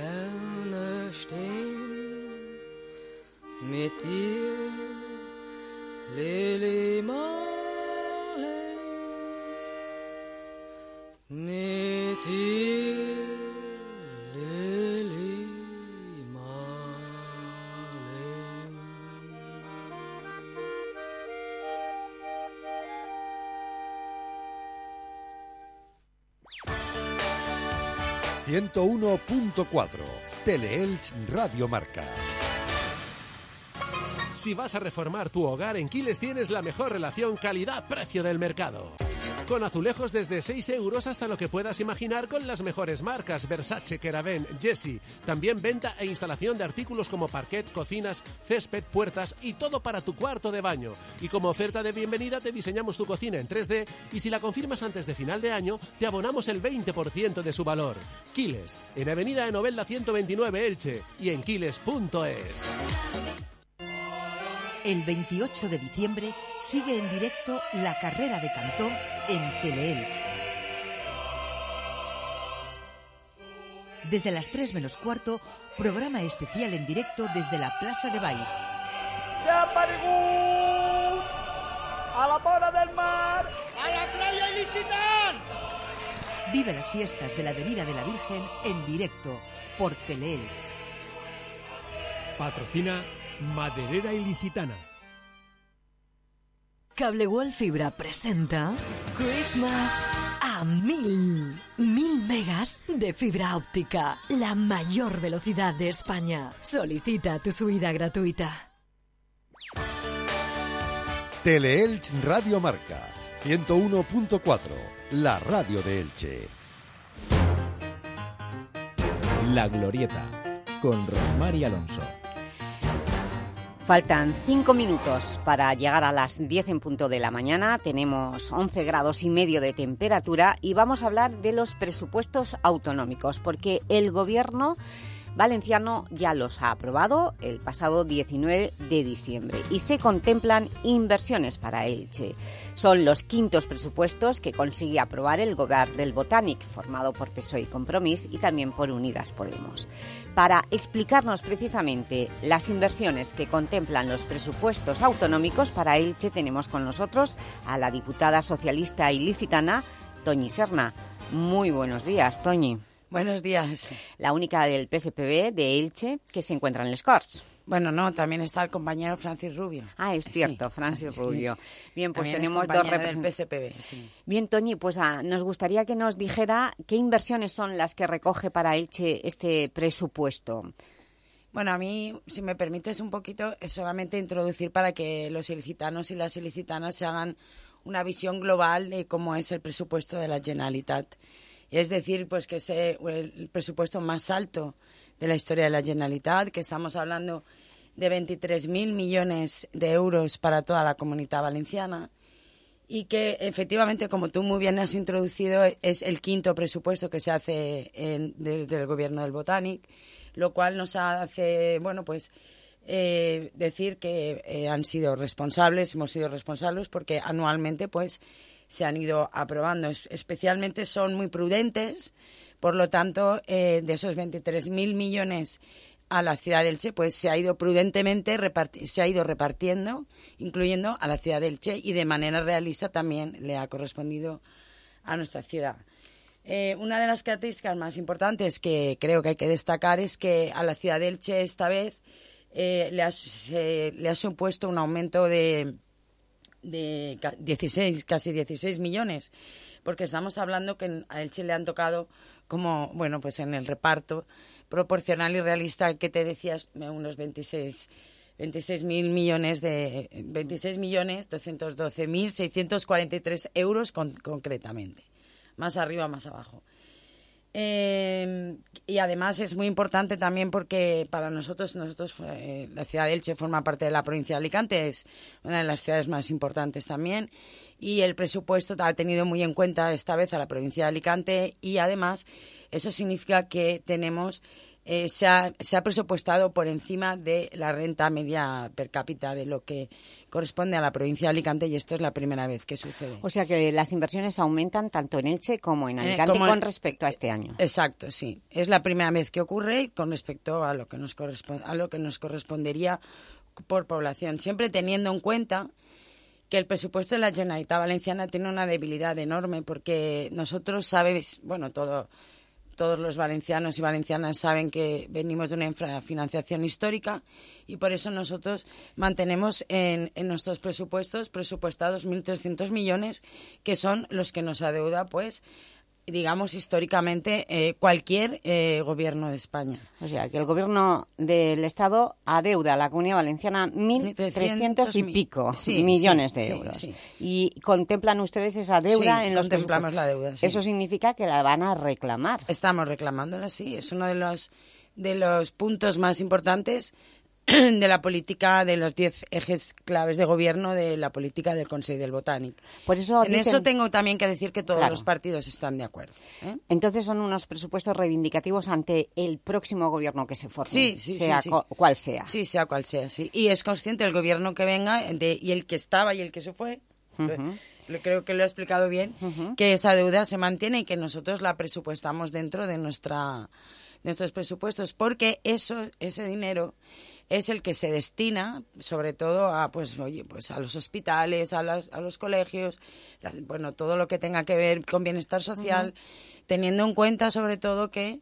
S15: Laterne stehen? Mit dir, Lili Marley, mit dir,
S1: 101.4 Teleelch Radio Marca.
S16: Si vas a reformar tu hogar, en Quiles tienes la mejor relación calidad-precio del mercado. Con azulejos desde 6 euros hasta lo que puedas imaginar con las mejores marcas Versace, Keraben, Jessie. También venta e instalación de artículos como parquet, cocinas, césped, puertas y todo para tu cuarto de baño. Y como oferta de bienvenida te diseñamos tu cocina en 3D y si la confirmas antes de final de año te abonamos el 20% de su valor. Quiles, en Avenida de Novelda 129 Elche y en quiles.es.
S6: El 28 de diciembre sigue en directo la carrera de Cantó en Teleelch. Desde las 3 menos cuarto, programa especial en directo desde la Plaza de Baix.
S17: ¡Ya! ¡A la del mar! ¡A la playa Ilicitán!
S6: Vive las fiestas de la Avenida de la Virgen en directo por Teleelch.
S7: Patrocina Maderera Ilicitana.
S18: Cable World Fibra presenta Christmas a mil. Mil megas de fibra óptica. La mayor velocidad de España. Solicita tu subida gratuita.
S1: Teleelch Radio Marca 101.4 La radio de Elche.
S10: La Glorieta con Rosmar y Alonso.
S2: Faltan cinco minutos para llegar a las 10 en punto de la mañana. Tenemos 11 grados y medio de temperatura y vamos a hablar de los presupuestos autonómicos, porque el Gobierno valenciano ya los ha aprobado el pasado 19 de diciembre y se contemplan inversiones para Elche. Son los quintos presupuestos que consigue aprobar el Gobierno del Botánic, formado por PSOE y Compromís y también por Unidas Podemos. Para explicarnos precisamente las inversiones que contemplan los presupuestos autonómicos para Elche tenemos con nosotros a la diputada socialista ilicitana Toñi Serna. Muy buenos días, Toñi.
S19: Buenos días.
S2: La única del PSPB de Elche que se encuentra en Les Corts.
S19: Bueno, no, también está el compañero Francis Rubio.
S2: Ah, es cierto,
S19: Sí.
S2: Francis
S19: Sí.
S2: Rubio. Bien, pues
S19: También
S2: tenemos dos
S19: compañero del
S2: representantes.
S19: PSPB, sí.
S2: Bien, Toñi, pues ah, nos gustaría que nos dijera qué inversiones son las que recoge para Elche este presupuesto.
S19: Bueno, a mí, si me permites un poquito, es solamente introducir para que los ilicitanos y las ilicitanas se hagan una visión global de cómo es el presupuesto de la Generalitat. Es decir, pues que es eh, el presupuesto más alto de la historia de la Generalitat, que estamos hablando de 23.000 millones de euros para toda la comunidad valenciana y que efectivamente, como tú muy bien has introducido, es el quinto presupuesto que se hace en- desde el gobierno del Botanic, lo cual nos hace, bueno, pues eh, decir que eh, han sido responsables, hemos sido responsables porque anualmente, pues, se han ido aprobando. Es- especialmente son muy prudentes, por lo tanto, eh, de esos 23.000 millones a la ciudad de Elche, pues se ha ido prudentemente, se ha ido repartiendo, incluyendo a la ciudad de Elche y de manera realista también le ha correspondido a nuestra ciudad. Eh, una de las características más importantes que creo que hay que destacar es que a la ciudad de Elche esta vez eh, le, ha, le ha supuesto un aumento de, de 16, casi 16 millones, porque estamos hablando que a Elche le han tocado como, bueno, pues en el reparto proporcional y realista que te decías, unos 26 26 mil millones de 26 millones 212 mil 643 euros concretamente. Más arriba más abajo eh, y además es muy importante también porque para nosotros, nosotros eh, la ciudad de Elche forma parte de la provincia de Alicante, es una de las ciudades más importantes también. Y el presupuesto ha tenido muy en cuenta esta vez a la provincia de Alicante y además eso significa que tenemos eh, se, ha, se, ha, presupuestado por encima de la renta media per cápita de lo que corresponde a la provincia de Alicante y esto es la primera vez que sucede.
S2: O sea que las inversiones aumentan tanto en Elche como en eh, Alicante con respecto a este año.
S19: Exacto, sí. Es la primera vez que ocurre con respecto a lo que nos, corresponde, a lo que nos correspondería por población, siempre teniendo en cuenta que el presupuesto de la Generalitat Valenciana tiene una debilidad enorme porque nosotros sabemos, bueno, todo todos los valencianos y valencianas saben que venimos de una infrafinanciación histórica y por eso nosotros mantenemos en, nuestros presupuestos presupuestados 1.300 millones, que son los que nos adeuda pues digamos, históricamente eh, cualquier eh, gobierno de España.
S2: O sea, que el gobierno del Estado adeuda a la Comunidad Valenciana 1.300 y pico millones de euros. ¿Y contemplan ustedes esa deuda en los
S19: contemplamos la deuda,
S2: Eso significa que la van a reclamar.
S19: Estamos reclamándola, sí. Es uno de los, de los puntos más importantes de la política de los diez ejes claves de gobierno de la política del Consejo del Botánico.
S2: Por eso
S19: en eso tengo también que decir que todos los partidos están de acuerdo. ¿eh?
S2: Entonces son unos presupuestos reivindicativos ante el próximo gobierno que se forme, sea cual sea.
S19: Sí, sea cual sea, sí. Y es consciente el gobierno que venga y el que estaba y el que se fue. creo que lo he explicado bien, que esa deuda se mantiene y que nosotros la presupuestamos dentro de nuestra de nuestros presupuestos, porque eso, ese dinero es el que se destina sobre todo a pues oye pues a los hospitales a, a los colegios bueno todo lo que tenga que ver con bienestar social teniendo en cuenta sobre todo que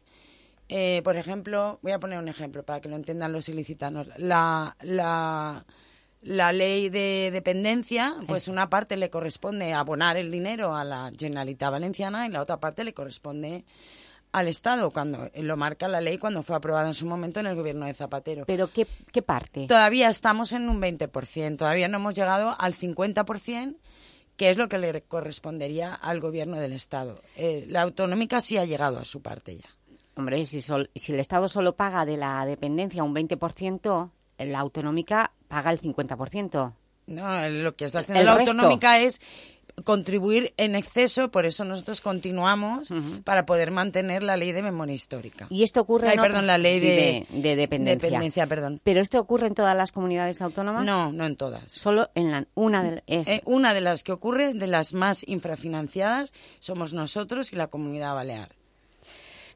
S19: eh, por ejemplo voy a poner un ejemplo para que lo entiendan los ilicitanos. La la la ley de dependencia, pues una parte le corresponde abonar el dinero a la Generalitat Valenciana y la otra parte le corresponde al Estado, cuando lo marca la ley cuando fue aprobada en su momento en el gobierno de Zapatero.
S2: ¿Pero qué, qué parte?
S19: Todavía estamos en un 20%, todavía no hemos llegado al 50%, que es lo que le correspondería al gobierno del Estado. Eh, la autonómica sí ha llegado a su parte ya.
S2: Hombre, si, si el Estado solo paga de la dependencia un 20%, la autonómica paga el 50%.
S19: No, lo que está haciendo la autonómica es contribuir en exceso, por eso nosotros continuamos para poder mantener la ley de memoria histórica.
S2: Y esto ocurre
S19: en perdón, la ley de,
S2: de, dependencia.
S19: perdón.
S2: Pero esto ocurre en todas las comunidades autónomas?
S19: No, no en todas.
S2: Solo en la, una de
S19: eh, una de las que ocurre, de las más infrafinanciadas, somos nosotros y la Comunidad Balear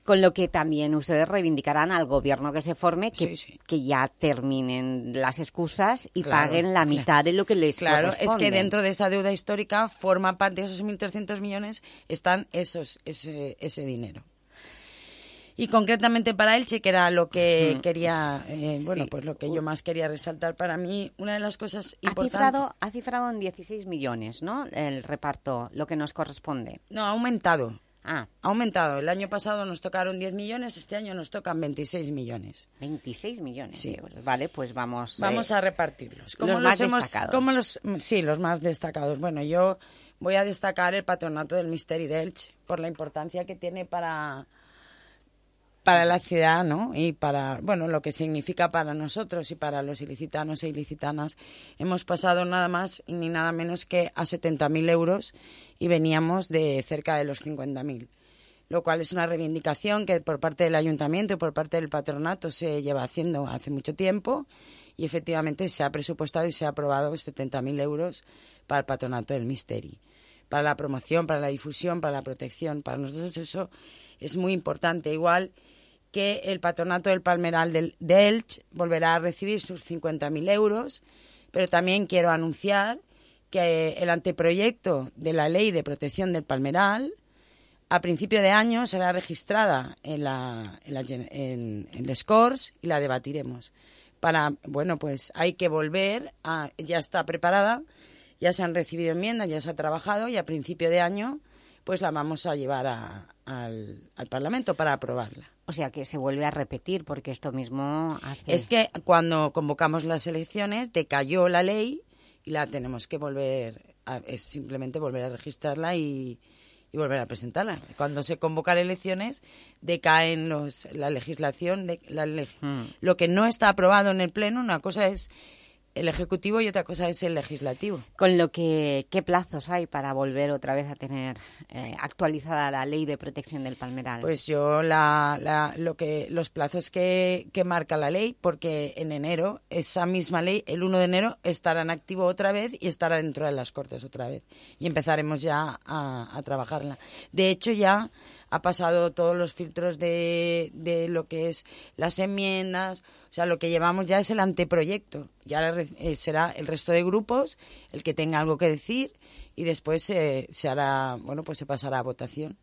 S2: con lo que también ustedes reivindicarán al gobierno que se forme que, que ya terminen las excusas y paguen la mitad de lo que les
S19: Claro, es que dentro de esa deuda histórica forma parte de esos 1.300 millones están esos ese, ese dinero. Y concretamente para Elche, que era lo que quería, eh, bueno, pues lo que yo más quería resaltar para mí, una de las cosas importantes...
S2: Ha cifrado, ha cifrado en 16 millones, ¿no?, el reparto, lo que nos corresponde.
S19: No, ha aumentado. Ah. Ha aumentado. El año pasado nos tocaron 10 millones, este año nos tocan 26 millones.
S2: 26 millones sí. Vale, pues vamos...
S19: Vamos eh, a repartirlos. los, más destacados. los, sí, los más destacados. Bueno, yo voy a destacar el patronato del Misteri d'Elche por la importancia que tiene para para la ciudad, ¿no? Y para, bueno, lo que significa para nosotros y para los ilicitanos e ilicitanas. Hemos pasado nada más ni nada menos que a 70.000 euros y veníamos de cerca de los 50.000. Lo cual es una reivindicación que por parte del ayuntamiento y por parte del patronato se lleva haciendo hace mucho tiempo y efectivamente se ha presupuestado y se ha aprobado 70.000 euros para el patronato del Misteri. Para la promoción, para la difusión, para la protección. Para nosotros eso es muy importante. Igual que el patronato del Palmeral del, de Elche volverá a recibir sus 50.000 euros, pero también quiero anunciar que el anteproyecto de la Ley de Protección del Palmeral a principio de año será registrada en la, en, la, en, en Scores y la debatiremos. Para, bueno, pues hay que volver a, ya está preparada, ya se han recibido enmiendas, ya se ha trabajado y a principio de año pues la vamos a llevar a, al Parlamento para aprobarla.
S2: O sea que se vuelve a repetir porque esto mismo hace...
S19: Es que cuando convocamos las elecciones decayó la ley y la tenemos que volver, a, es simplemente volver a registrarla y, y volver a presentarla. Cuando se convocan elecciones decaen los, la legislación, de, la
S2: Hmm.
S19: lo que no está aprobado en el Pleno, una cosa es el Ejecutivo y otra cosa es el Legislativo.
S2: Con lo que, ¿qué plazos hay para volver otra vez a tener eh, actualizada la ley de protección del palmeral?
S19: Pues yo la, la, lo que los plazos que, que marca la ley, porque en enero esa misma ley, el 1 de enero, estará en activo otra vez y estará dentro de las Cortes otra vez. Y empezaremos ya a, a trabajarla. De hecho, ya ha pasado todos los filtros de, de lo que es las enmiendas, o sea, lo que llevamos ya es el anteproyecto. Ya eh, será el resto de grupos el que tenga algo que decir y después eh, se hará, bueno, pues se pasará a votación.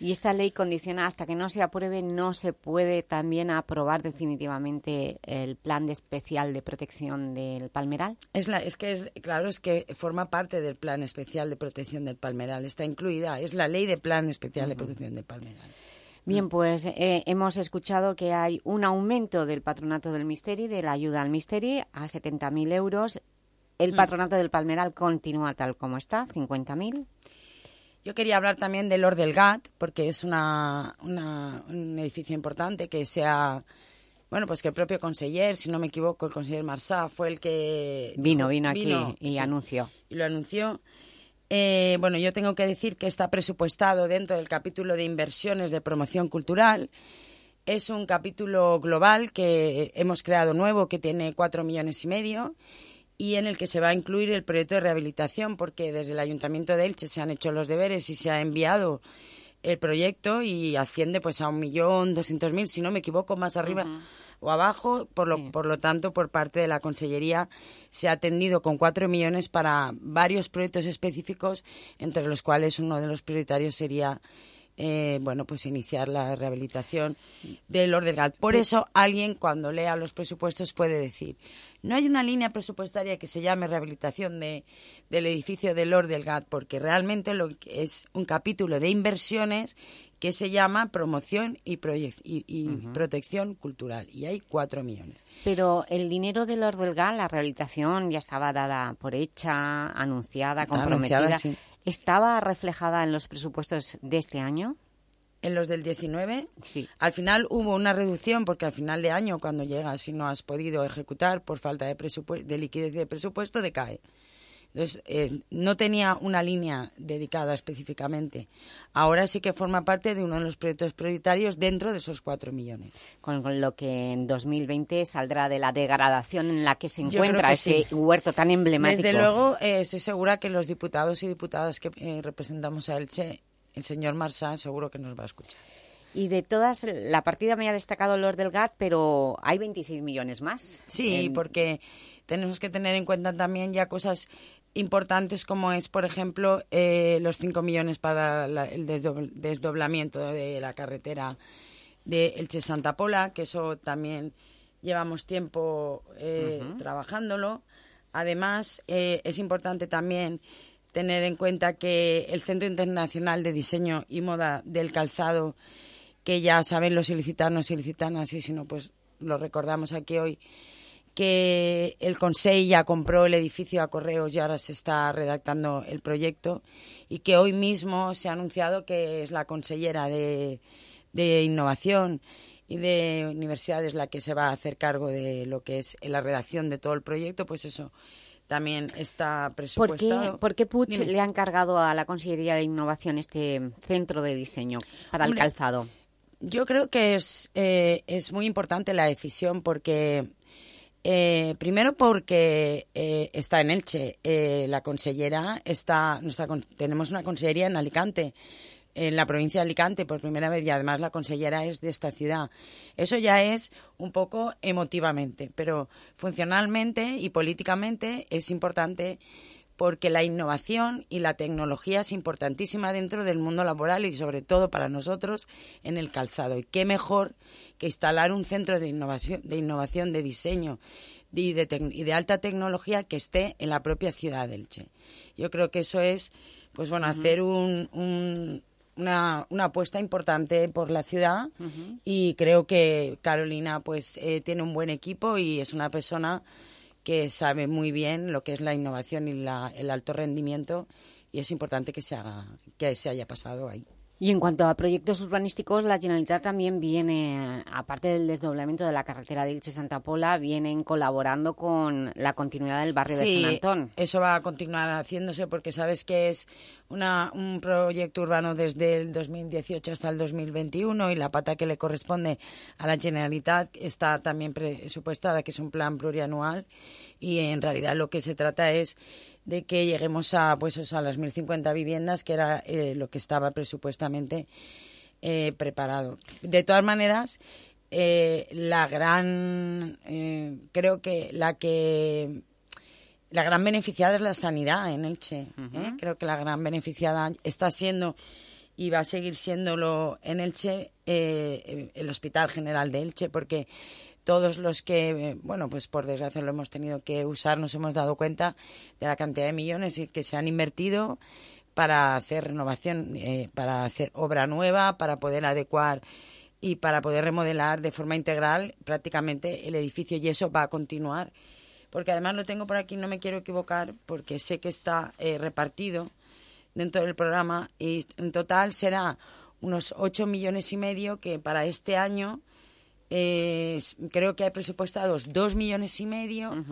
S2: Y esta ley condiciona hasta que no se apruebe, no se puede también aprobar definitivamente el plan de especial de protección del palmeral.
S19: Es, la, es que es claro, es que forma parte del plan especial de protección del palmeral, está incluida, es la ley de plan especial uh -huh. de protección del palmeral.
S2: Bien, pues eh, hemos escuchado que hay un aumento del patronato del Misteri, de la ayuda al Misteri, a 70.000 euros. El patronato mm. del Palmeral continúa tal como está, 50.000.
S19: Yo quería hablar también del Lord del Gat, porque es una, una, un edificio importante que sea... Bueno, pues que el propio conseller, si no me equivoco, el conseller Marsá fue el que...
S2: Vino, vino aquí y
S19: sí,
S2: anunció.
S19: Y lo anunció. Eh, bueno, yo tengo que decir que está presupuestado dentro del capítulo de inversiones de promoción cultural. Es un capítulo global que hemos creado nuevo, que tiene cuatro millones y medio y en el que se va a incluir el proyecto de rehabilitación, porque desde el Ayuntamiento de Elche se han hecho los deberes y se ha enviado el proyecto y asciende pues a un millón doscientos mil, si no me equivoco, más arriba. Uh -huh o abajo, por lo, sí. por lo tanto, por parte de la Consellería se ha atendido con cuatro millones para varios proyectos específicos, entre los cuales uno de los prioritarios sería eh, bueno, pues iniciar la rehabilitación del Lord del. Por eso alguien cuando lea los presupuestos puede decir, no hay una línea presupuestaria que se llame rehabilitación de, del edificio del Lord del Gat, porque realmente lo que es un capítulo de inversiones que se llama promoción y, y, y uh -huh. protección cultural y hay cuatro millones.
S2: Pero el dinero del Lord del Gat, la rehabilitación ya estaba dada por hecha, anunciada, comprometida.
S19: Anunciada, sí.
S2: ¿Estaba reflejada en los presupuestos de este año?
S19: En los del 19,
S2: sí.
S19: Al final hubo una reducción porque al final de año, cuando llegas y no has podido ejecutar por falta de, de liquidez de presupuesto, decae. Entonces, eh, no tenía una línea dedicada específicamente. Ahora sí que forma parte de uno de los proyectos prioritarios dentro de esos cuatro millones.
S2: Con, con lo que en 2020 saldrá de la degradación en la que se encuentra ese
S19: sí.
S2: huerto tan emblemático.
S19: Desde luego, eh, estoy segura que los diputados y diputadas que eh, representamos a Elche, el señor Marsán seguro que nos va a escuchar.
S2: Y de todas, la partida me ha destacado Lord del GAT, pero hay 26 millones más.
S19: Sí, en... porque tenemos que tener en cuenta también ya cosas importantes como es, por ejemplo, eh, los 5 millones para la, el desdobl desdoblamiento de la carretera de Elche-Santa Pola, que eso también llevamos tiempo eh, uh -huh. trabajándolo. Además, eh, es importante también tener en cuenta que el Centro Internacional de Diseño y Moda del Calzado, que ya saben los ilicitanos y ilicitanas, y si no, pues lo recordamos aquí hoy, que el Consejo ya compró el edificio a Correos y ahora se está redactando el proyecto y que hoy mismo se ha anunciado que es la consellera de, de Innovación y de Universidades la que se va a hacer cargo de lo que es la redacción de todo el proyecto, pues eso también está presupuestado.
S2: ¿Por qué, ¿por qué Puig Dime. le ha encargado a la Consellería de Innovación este centro de diseño para Hombre, el calzado?
S19: Yo creo que es, eh, es muy importante la decisión porque eh, primero porque eh, está en Elche, eh, la consellera está, nuestra, tenemos una consellería en Alicante. En la provincia de Alicante por primera vez y además la consellera es de esta ciudad. Eso ya es un poco emotivamente, pero funcionalmente y políticamente es importante porque la innovación y la tecnología es importantísima dentro del mundo laboral y sobre todo para nosotros en el calzado. Y qué mejor que instalar un centro de innovación, de, innovación, de diseño y de, y de alta tecnología que esté en la propia ciudad de Elche. Yo creo que eso es, pues bueno, hacer un, un- una, una apuesta importante por la ciudad y creo que Carolina pues eh, tiene un buen equipo y es una persona que sabe muy bien lo que es la innovación y la- el alto rendimiento y es importante que se haga que se haya pasado ahí.
S2: Y en cuanto a proyectos urbanísticos, la Generalitat también viene, aparte del desdoblamiento de la carretera de Elche-Santa Pola, vienen colaborando con la continuidad del barrio de San Antón.
S19: eso va a continuar haciéndose porque sabes que es una, un proyecto urbano desde el 2018 hasta el 2021 y la pata que le corresponde a la Generalitat está también presupuestada, que es un plan plurianual y en realidad lo que se trata es de que lleguemos a pues eso, a las 1050 viviendas que era eh, lo que estaba presupuestamente eh, preparado. De todas maneras, eh, la gran, creo que la que la gran beneficiada es la sanidad en Elche. ¿eh? Creo que la gran beneficiada está siendo y va a seguir siéndolo en Elche eh, el Hospital General de Elche, porque todos los que, bueno, pues por desgracia lo hemos tenido que usar, nos hemos dado cuenta de la cantidad de millones que se han invertido para hacer renovación, eh, para hacer obra nueva, para poder adecuar y para poder remodelar de forma integral prácticamente el edificio y eso va a continuar. Porque además lo tengo por aquí, no me quiero equivocar, porque sé que está eh, repartido dentro del programa y en total será unos 8 millones y medio que para este año eh, creo que hay presupuestados 2 millones y medio,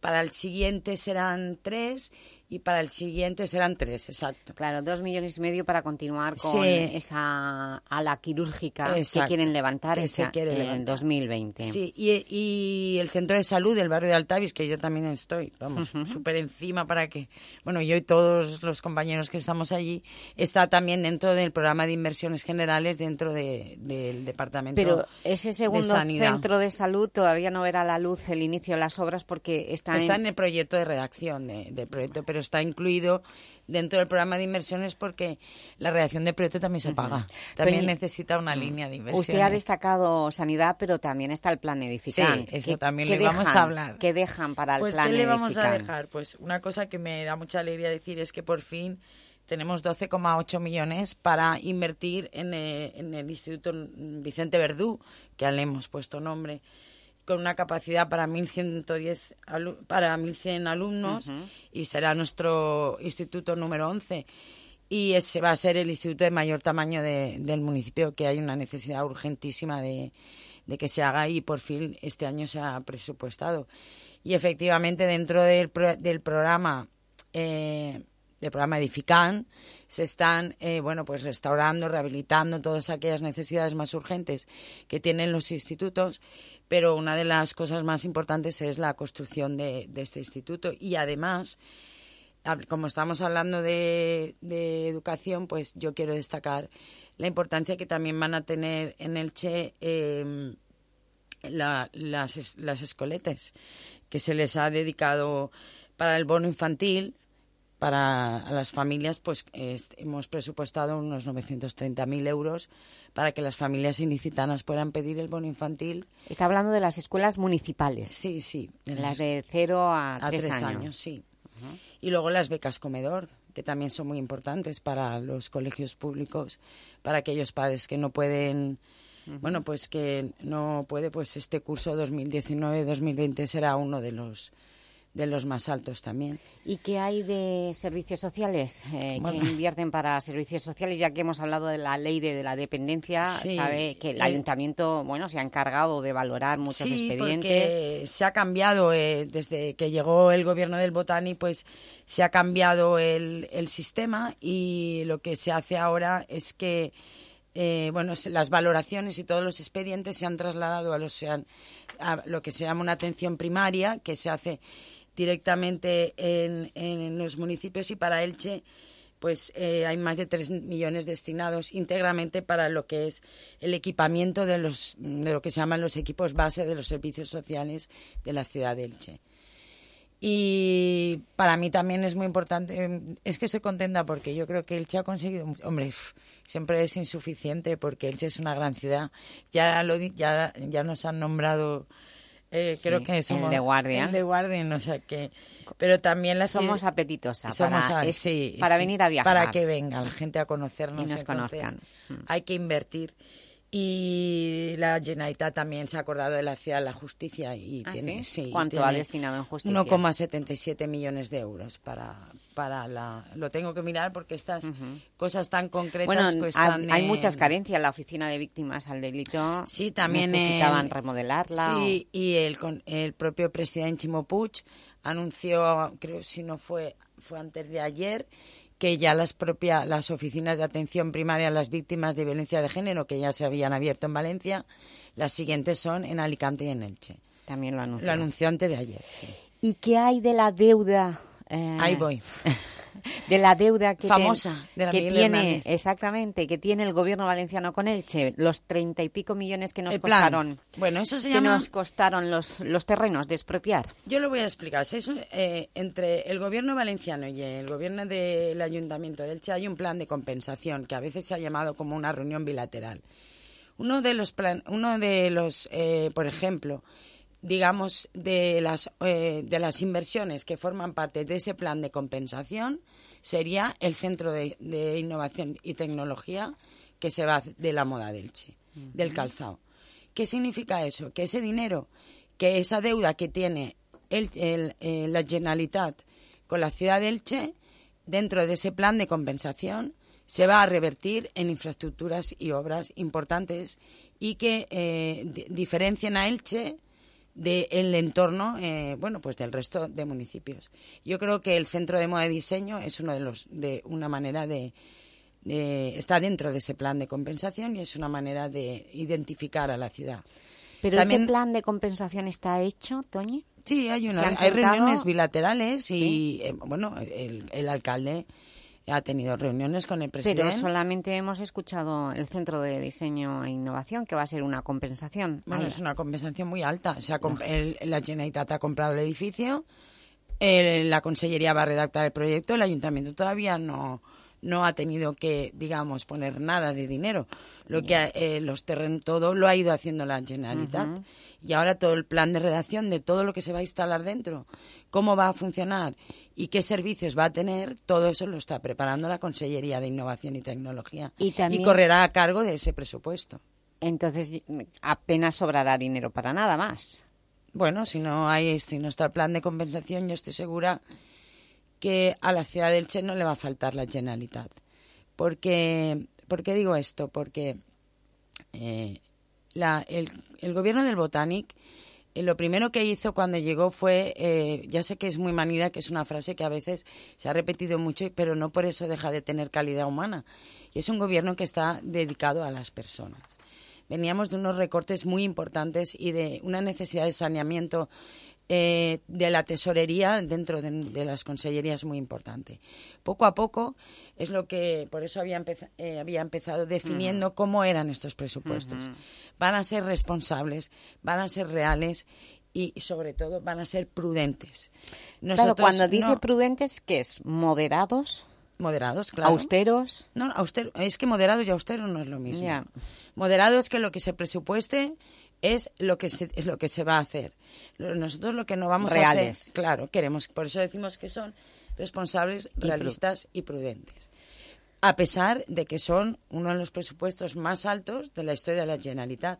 S19: para el siguiente serán 3 y para el siguiente serán 3, exacto.
S2: Claro, dos millones y medio para continuar con
S19: Sí.
S2: esa ala quirúrgica
S19: Exacto,
S2: que quieren levantar
S19: que
S2: esa-
S19: se quiere
S2: en
S19: levantar.
S2: 2020.
S19: Sí, y, y el centro de salud del barrio de Altavis, que yo también estoy, vamos,
S2: Ujú.
S19: súper encima para que, bueno, yo y todos los compañeros que estamos allí, está también dentro del programa de inversiones generales dentro de- del departamento
S2: Pero ese
S19: de
S2: segundo
S19: sanidad.
S2: centro de salud todavía no verá la luz el inicio de las obras porque está,
S19: Está
S2: en...
S19: en el proyecto de redacción de- del proyecto, pero está incluido dentro del programa de inversiones porque la redacción del proyecto también se paga. También necesita una línea de inversiones.
S2: Usted ha destacado sanidad, pero también está el plan Edifican.
S19: Sí, eso
S2: ¿Qué-
S19: también le vamos a hablar.
S2: ¿Qué dejan para el
S19: pues,
S2: plan
S19: ¿qué le vamos a dejar? Pues una cosa que me da mucha alegría decir es que por fin tenemos 12,8 millones para invertir en el, en el Instituto Vicente Verdú, que le hemos puesto nombre, con una capacidad para 1.110 alu- para 1.100 alumnos y será nuestro instituto número 11 y ese va a ser el instituto de mayor tamaño de- del municipio, que hay una necesidad urgentísima de, de que se haga y por fin este año se ha presupuestado. Y efectivamente dentro del, pro- del programa eh, del programa Edifican se están eh, bueno pues restaurando, rehabilitando todas aquellas necesidades más urgentes que tienen los institutos, pero una de las cosas más importantes es la construcción de, este instituto. Y además como estamos hablando de, educación, pues yo quiero destacar la importancia que también van a tener en Elche eh, la- las, las que se les ha dedicado para el bono infantil, para las familias, pues es- hemos presupuestado unos 930.000 euros para que las familias ilicitanas puedan pedir el bono infantil.
S2: Está hablando de las escuelas municipales.
S19: Sí, sí. de
S2: Las
S19: las-
S2: de cero a,
S19: a
S2: tres,
S19: tres
S2: años.
S19: años, sí. Y luego las becas comedor, que también son muy importantes para los colegios públicos, para aquellos padres que no pueden, bueno, pues que no puede, pues este curso 2019-2020 será uno de los de los más altos también.
S2: ¿Y qué hay de servicios sociales? Eh,
S19: Bueno.
S2: que invierten para servicios sociales? Ya que hemos hablado de la ley de, de la dependencia,
S19: Sí,
S2: sabe que el
S19: eh,
S2: ayuntamiento bueno, se ha encargado de valorar muchos
S19: sí,
S2: expedientes.
S19: porque se ha cambiado eh, desde que llegó el gobierno del Botani, pues se ha cambiado el, el sistema y lo que se hace ahora es que eh, bueno, las valoraciones y todos los expedientes se han trasladado a, los, se han- a lo que se llama una atención primaria, que se hace directamente en, en los municipios y para Elche pues eh, hay más de 3 millones destinados íntegramente para lo que es el equipamiento de, los, de lo que se llaman los equipos base de los servicios sociales de la ciudad de Elche. Y para mí también es muy importante, es que estoy contenta porque yo creo que Elche ha conseguido, hombre, siempre es insuficiente porque Elche es una gran ciudad. Ya lo ya, ya nos han nombrado, eh,
S2: Sí,
S19: creo que
S2: el
S19: somos
S2: The Guardian.
S19: el The Guardian, o sea que, pero también las
S2: Somos apetitosas
S19: somos
S2: para,
S19: a-
S2: es-
S19: sí,
S2: para
S19: sí,
S2: venir a viajar.
S19: para que venga la gente a conocernos
S2: Y nos
S19: entonces,
S2: conozcan. Mm.
S19: Hay que invertir. Y la Generalitat también se ha acordado de la ciudad de la justicia y
S2: ¿Ah,
S19: tiene
S2: sí?
S19: sí,
S2: ¿Cuánto
S19: tiene
S2: ha destinado en justicia?
S19: 1,77 millones de euros para para la lo tengo que mirar porque estas cosas tan concretas
S2: Bueno,
S19: cuestan
S2: hay, hay
S19: eh,
S2: muchas carencias. La oficina de víctimas al delito
S19: Sí, también
S2: necesitaban
S19: el-
S2: remodelarla.
S19: Sí, y el, con- el propio presidente Chimo Puig anunció, creo si no fue fue antes de ayer, que ya las propias las oficinas de atención primaria a las víctimas de violencia de género que ya se habían abierto en Valencia, las siguientes son en Alicante y en Elche.
S2: También lo anunció.
S19: Lo anunció antes de ayer, sí.
S2: ¿Y qué hay de la deuda? Eh,
S19: Ahí voy.
S2: De la deuda que,
S19: Famosa,
S2: ten-
S19: de la
S2: que tiene,
S19: Hernández.
S2: exactamente, que tiene el gobierno valenciano con Elche, los treinta y pico millones que nos
S19: El
S2: costaron.
S19: Bueno, eso se
S2: que
S19: llama-
S2: nos costaron los, los terrenos de expropiar.
S19: Yo lo voy a explicar. Eso, eh, entre el gobierno valenciano y el gobierno del ayuntamiento de Elche hay un plan de compensación que a veces se ha llamado como una reunión bilateral. Uno de los, plan, uno de los eh, por ejemplo, digamos, de las, eh, de las inversiones que forman parte de ese plan de compensación sería el Centro de, de Innovación y Tecnología que se va de la moda del Elche, del calzado. ¿Qué significa eso? Que ese dinero, que esa deuda que tiene el, el- eh, la Generalitat con la ciudad de Elche, dentro de ese plan de compensación, se va a revertir en infraestructuras y obras importantes y que eh, di- diferencien a Elche del entorno, eh, bueno, pues del resto de municipios. Yo creo que el Centro de Moda y Diseño es uno de los, de una manera de, de- está dentro de ese plan de compensación y es una manera de identificar a la ciudad.
S2: Pero
S19: También-
S2: ese plan de compensación está hecho, Toñi.
S19: Sí, hay,
S2: ¿Se
S19: una, hay
S2: sentado?
S19: reuniones bilaterales y, eh, bueno, el, el alcalde ha tenido reuniones con el presidente.
S2: Pero solamente hemos escuchado el Centro de Diseño e Innovación, que va a ser una compensación.
S19: Bueno, es una compensación muy alta. Se ha comp- el- la Generalitat ha comprado el edificio, el- la Consellería va a redactar el proyecto, el Ayuntamiento todavía no, no ha tenido que, digamos, poner nada de dinero. Lo que ha- eh, los terrenos, todo lo ha ido haciendo la Generalitat. Y ahora todo el plan de redacción de todo lo que se va a instalar dentro, cómo va a funcionar y qué servicios va a tener, todo eso lo está preparando la Consellería de Innovación y Tecnología.
S2: Y también-
S19: correrá a cargo de ese presupuesto.
S2: Entonces apenas sobrará dinero para nada más.
S19: Bueno, si no hay, si no está el plan de compensación, yo estoy segura que a la ciudad de Elche no le va a faltar la Generalitat. Porque, ¿por qué digo esto? Porque eh, el gobierno del Botanic eh, lo primero que hizo cuando llegó fue, eh, ya sé que es muy manida, que es una frase que a veces se ha repetido mucho, pero no por eso deja de tener calidad humana. Y es un gobierno que está dedicado a las personas. Veníamos de unos recortes muy importantes y de una necesidad de saneamiento eh, de la tesorería dentro de, de las consellerías muy importante. Poco a poco es lo que, por eso había, empeza- eh, había empezado definiendo cómo eran estos presupuestos. Van a ser responsables, van a ser reales y, sobre todo van a ser prudentes.
S2: claro,
S19: Nosotros
S2: cuando dice
S19: no-
S2: prudentes, ¿qué es? ¿Moderados?
S19: Moderados, claro.
S2: ¿Austeros?
S19: No, austero, es que moderado y austero no es lo mismo. Moderado es que lo que se presupueste es lo que se, es lo que se va a hacer. Nosotros lo que no vamos a hacer, claro, queremos, por eso decimos que son responsables, realistas y prudentes. A pesar de que son uno de los presupuestos más altos de la historia de la Generalitat.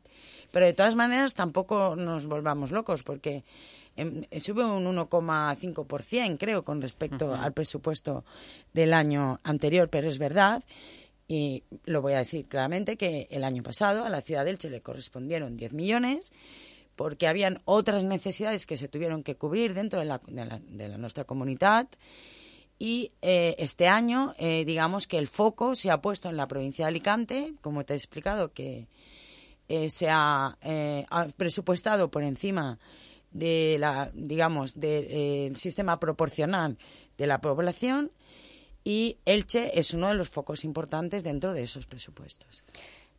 S19: Pero de todas maneras tampoco nos volvamos locos porque em, sube un 1,5% creo con respecto al presupuesto del año anterior, pero es verdad y lo voy a decir claramente que el año pasado a la ciudad de Elche le correspondieron 10 millones porque habían otras necesidades que se tuvieron que cubrir dentro de la, de la- nuestra comunidad. Y eh, este año eh, digamos que el foco se ha puesto en la provincia de Alicante, como te he explicado que eh, se ha, ha presupuestado por encima de la digamos del sistema proporcional de la población y Elche es uno de los focos importantes dentro de esos presupuestos.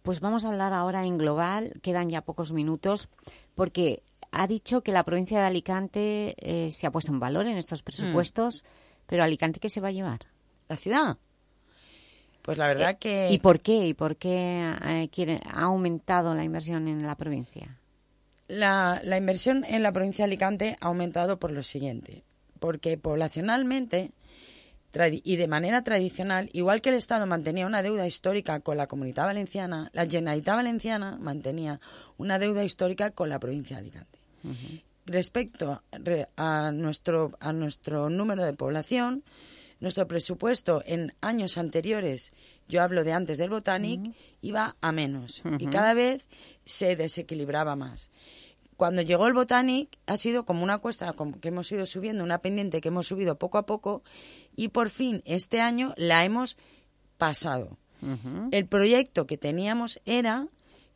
S2: Pues vamos a hablar ahora en global, quedan ya pocos minutos, porque ha dicho que la provincia de Alicante eh, se ha puesto en valor en estos presupuestos, pero Alicante, ¿qué se va a llevar?
S19: ¿La ciudad? Pues la verdad
S2: Eh,
S19: que...
S2: ¿Y por qué? ¿Y por qué eh, quiere- ha aumentado la inversión en la provincia?
S19: La, la inversión en la provincia de Alicante ha aumentado por lo siguiente, porque poblacionalmente y de manera tradicional, igual que el Estado mantenía una deuda histórica con la Comunidad Valenciana, la Generalitat Valenciana mantenía una deuda histórica con la provincia de Alicante. Respecto re- a nuestro, a nuestro número de población, nuestro presupuesto en años anteriores, yo hablo de antes del Botanic, iba a menos y cada vez se desequilibraba más. Cuando llegó el Botanic ha sido como una cuesta como que hemos ido subiendo, una pendiente que hemos subido poco a poco y por fin este año la hemos pasado. El proyecto que teníamos era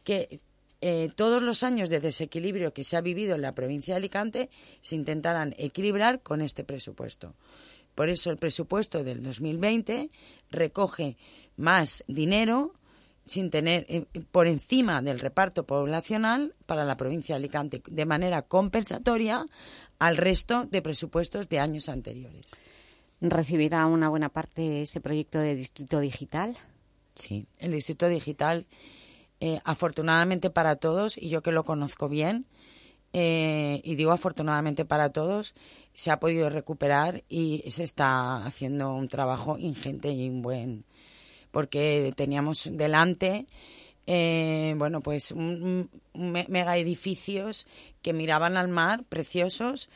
S19: que eh, todos los años de desequilibrio que se ha vivido en la provincia de Alicante se intentaran equilibrar con este presupuesto. Por eso el presupuesto del 2020 recoge más dinero sin tener eh, por encima del reparto poblacional para la provincia de Alicante de manera compensatoria al resto de presupuestos de años anteriores.
S2: ¿Recibirá una buena parte ese proyecto de Distrito Digital?
S19: Sí, el Distrito Digital, eh, afortunadamente para todos, y yo que lo conozco bien, eh, y digo afortunadamente para todos, se ha podido recuperar y se está haciendo un trabajo ingente y un buen, porque teníamos delante, eh, bueno, pues un, un me- mega edificios que miraban al mar, preciosos,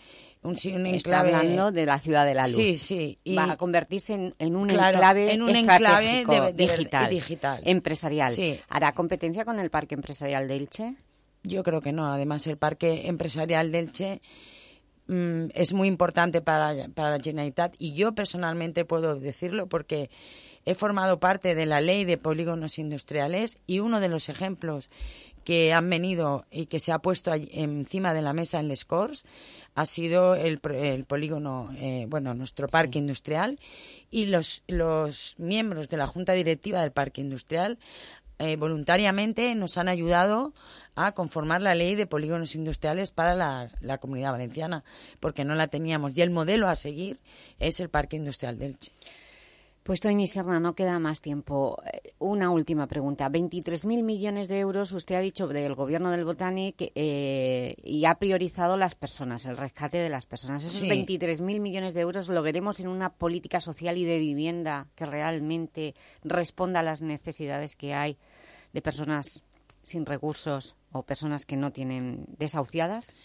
S19: un,
S2: Está hablando de la ciudad de la luz.
S19: Sí, sí. y-
S2: Va a convertirse en, en un
S19: Claro,
S2: enclave
S19: en un enclave de- de-
S2: digital,
S19: digital.
S2: empresarial.
S19: Sí.
S2: ¿Hará competencia con el Parque Empresarial de Elche?
S19: Yo creo que no. Además, el parque empresarial del Che mm, es muy importante para, para la Generalitat y yo personalmente puedo decirlo porque he formado parte de la ley de polígonos industriales y uno de los ejemplos que han venido y que se ha puesto encima de la mesa en Les Corts ha sido el, el polígono, eh, bueno, nuestro parque industrial y los, los miembros de la Junta Directiva del Parque Industrial eh, voluntariamente nos han ayudado a conformar la ley de polígonos industriales para la, la comunidad valenciana, porque no la teníamos. Y el modelo a seguir es el Parque Industrial del Elche.
S2: Pues Toñi Serna, no queda más tiempo. Eh, Una última pregunta. 23.000 millones de euros, usted ha dicho, del gobierno del Botanic eh, y ha priorizado las personas, el rescate de las personas. Esos
S19: Sí.
S2: 23.000 millones de euros lo veremos en una política social y de vivienda que realmente responda a las necesidades que hay de personas sin recursos o personas que no tienen desahuciadas.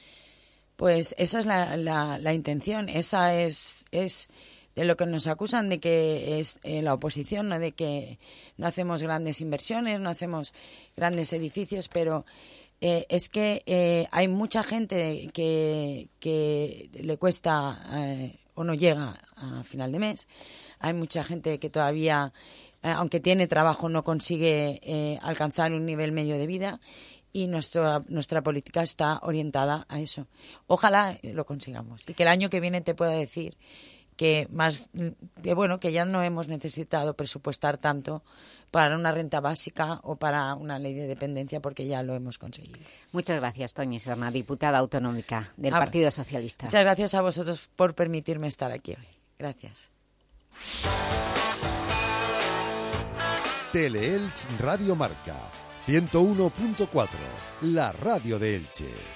S19: Pues esa es la, la, la intención, esa es, es de lo que nos acusan de que es eh, la oposición, ¿no? de que no hacemos grandes inversiones, no hacemos grandes edificios, pero eh, es que eh, hay mucha gente que, que le cuesta o no llega a final de mes, hay mucha gente que todavía, aunque tiene trabajo, no consigue alcanzar un nivel medio de vida y nuestra, nuestra política está orientada a eso. Ojalá lo consigamos y que el año que viene te pueda decir que más que bueno que ya no hemos necesitado presupuestar tanto para una renta básica o para una ley de dependencia porque ya lo hemos conseguido.
S2: Muchas gracias, Toñi Serna, diputada autonómica del
S19: Ah,
S2: Partido Socialista.
S19: Muchas gracias a vosotros por permitirme estar aquí hoy. Gracias.
S1: Teleelch Radio Marca 101.4, la radio de Elche.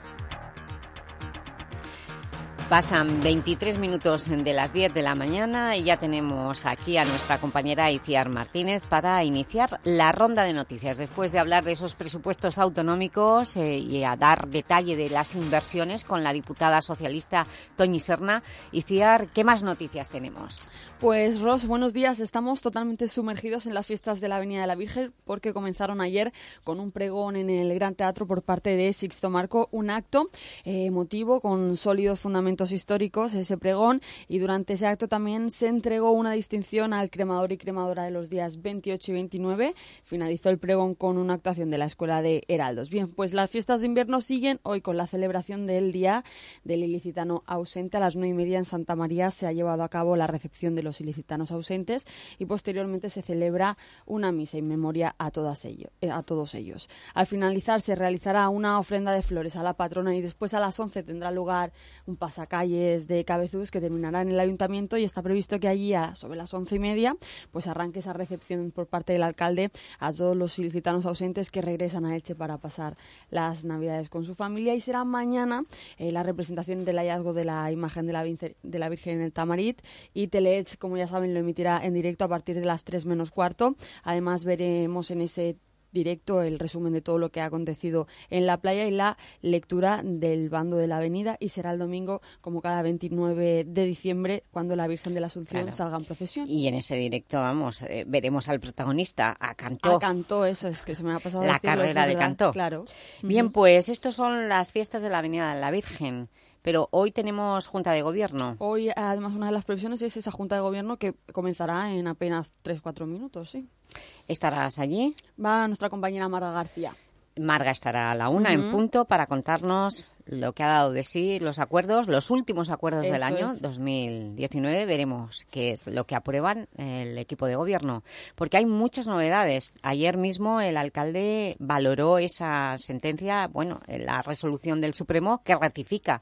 S2: Pasan 23 minutos de las 10 de la mañana y ya tenemos aquí a nuestra compañera Iciar Martínez para iniciar la ronda de noticias. Después de hablar de esos presupuestos autonómicos eh, y a dar detalle de las inversiones con la diputada socialista Toñi Serna, Iciar, ¿qué más noticias tenemos?
S20: Pues Ros, buenos días. Estamos totalmente sumergidos en las fiestas de la Avenida de la Virgen porque comenzaron ayer con un pregón en el Gran Teatro por parte de Sixto Marco, un acto eh, emotivo con sólidos fundamentos históricos, ese pregón, y durante ese acto también se entregó una distinción al cremador y cremadora de los días 28 y 29. Finalizó el pregón con una actuación de la Escuela de Heraldos. Bien, pues las fiestas de invierno siguen hoy con la celebración del Día del Ilicitano Ausente. A las nueve y media en Santa María se ha llevado a cabo la recepción de los ilicitanos ausentes y posteriormente se celebra una misa en memoria a, todas ellos, eh, a todos ellos. Al finalizar se realizará una ofrenda de flores a la patrona y después a las 11 tendrá lugar un pasacalles de Cabezús que terminará en el ayuntamiento y está previsto que allí a sobre las once y media pues arranque esa recepción por parte del alcalde a todos los ilicitanos ausentes que regresan a Elche para pasar las navidades con su familia y será mañana eh, la representación del hallazgo de la imagen de la, Virgen en el Tamarit y Teleelch, como ya saben, lo emitirá en directo a partir de las 3 menos cuarto. Además veremos en ese directo el resumen de todo lo que ha acontecido en la playa y la lectura del bando de la avenida y será el domingo como cada 29 de diciembre cuando la Virgen de la Asunción
S2: Claro.
S20: salga en procesión.
S2: Y en ese directo, vamos, eh, veremos al protagonista, a Cantó.
S20: Ah, Cantó, eso es que se me ha pasado
S2: la
S20: eso
S2: carrera de Cantó.
S20: Claro.
S2: Bien, pues estos son las fiestas de la Avenida de la Virgen, pero hoy tenemos Junta de Gobierno.
S20: Hoy, además, una de las previsiones es esa Junta de Gobierno que comenzará en apenas 3-4 minutos, sí.
S2: ¿Estarás allí?
S20: Va nuestra compañera Marga García.
S2: Marga estará a la una en punto para contarnos lo que ha dado de sí los acuerdos, los últimos acuerdos del año
S20: es.
S2: 2019. Veremos qué es lo que aprueban el equipo de gobierno, porque hay muchas novedades. Ayer mismo el alcalde valoró esa sentencia, bueno, la resolución del Supremo que ratifica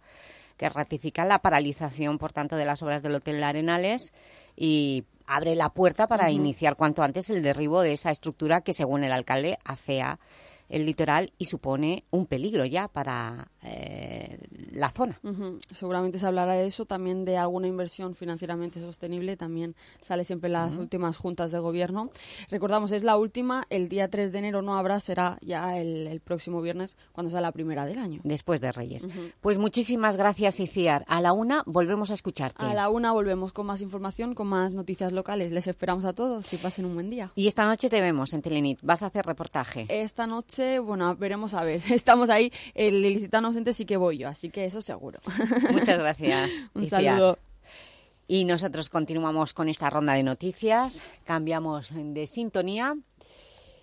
S2: que ratifica la paralización, por tanto, de las obras del Hotel Arenales y abre la puerta para iniciar cuanto antes el derribo de esa estructura que, según el alcalde, afea el litoral y supone un peligro ya para eh, la zona.
S20: Ujú. Seguramente se hablará de eso, también de alguna inversión financieramente sostenible, también sale siempre en las
S2: Sí.
S20: últimas juntas de gobierno. Recordamos, es la última, el día 3 de enero no habrá, será ya el, el próximo viernes, cuando sea la primera del año.
S2: Después de Reyes.
S20: Ujú.
S2: Pues muchísimas gracias, Iciar. A la una volvemos a escucharte.
S20: A la una volvemos con más información, con más noticias locales. Les esperamos a todos y pasen un buen día.
S2: Y esta noche te vemos en Telenit. Vas a hacer reportaje.
S20: Esta noche, bueno, veremos a ver. Estamos ahí, el ilicitano ausente sí que voy yo, así que eso seguro.
S2: Muchas gracias.
S20: un
S2: Iciar.
S20: saludo.
S2: Y nosotros continuamos con esta ronda de noticias, cambiamos de sintonía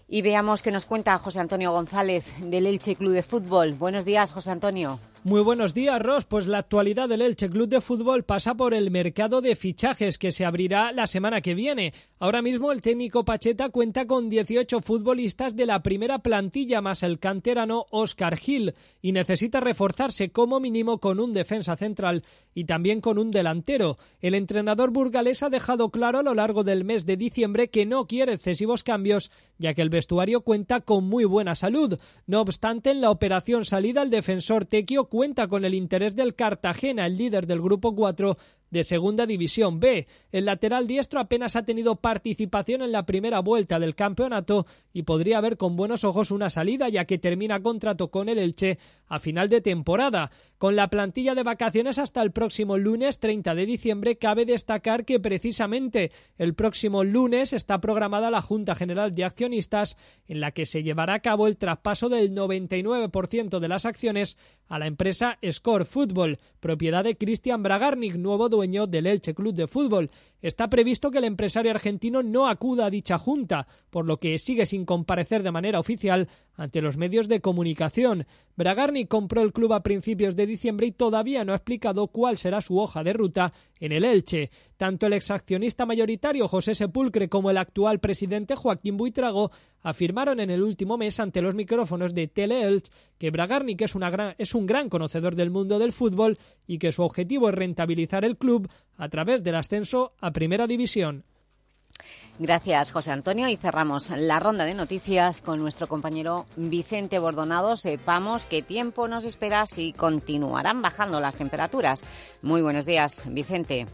S2: y veamos qué nos cuenta José Antonio González del Elche Club de Fútbol. Buenos días, José Antonio.
S21: Muy buenos días, Ross. Pues la actualidad del Elche Club de Fútbol pasa por el mercado de fichajes que se abrirá la semana que viene. Ahora mismo el técnico Pacheta cuenta con 18 futbolistas de la primera plantilla más el canterano Oscar Gil y necesita reforzarse como mínimo con un defensa central y también con un delantero. El entrenador burgalés ha dejado claro a lo largo del mes de diciembre que no quiere excesivos cambios, ya que el vestuario cuenta con muy buena salud. No obstante, en la operación salida el defensor Tequio cuenta con el interés del Cartagena, el líder del grupo 4, de Segunda División B. El lateral diestro apenas ha tenido participación en la primera vuelta del campeonato y podría ver con buenos ojos una salida ya que termina contrato con el Elche a final de temporada. Con la plantilla de vacaciones hasta el próximo lunes 30 de diciembre, cabe destacar que precisamente el próximo lunes está programada la Junta General de Accionistas en la que se llevará a cabo el traspaso del 99% de las acciones a la empresa Score Football, propiedad de Cristian Bragarnik, nuevo dueño del Elche Club de Fútbol. Está previsto que el empresario argentino no acuda a dicha junta, por lo que sigue sin comparecer de manera oficial ante los medios de comunicación. Bragarni compró el club a principios de diciembre y todavía no ha explicado cuál será su hoja de ruta en el Elche. Tanto el exaccionista mayoritario José Sepulcre como el actual presidente Joaquín Buitrago afirmaron en el último mes ante los micrófonos de Tele-Elche que Bragarni es, una es un gran conocedor del mundo del fútbol y que su objetivo es rentabilizar el club a través del ascenso a Primera División.
S2: Gracias, José Antonio. Y cerramos la ronda de noticias con nuestro compañero Vicente Bordonado. Sepamos qué tiempo nos espera si continuarán bajando las temperaturas. Muy buenos días, Vicente.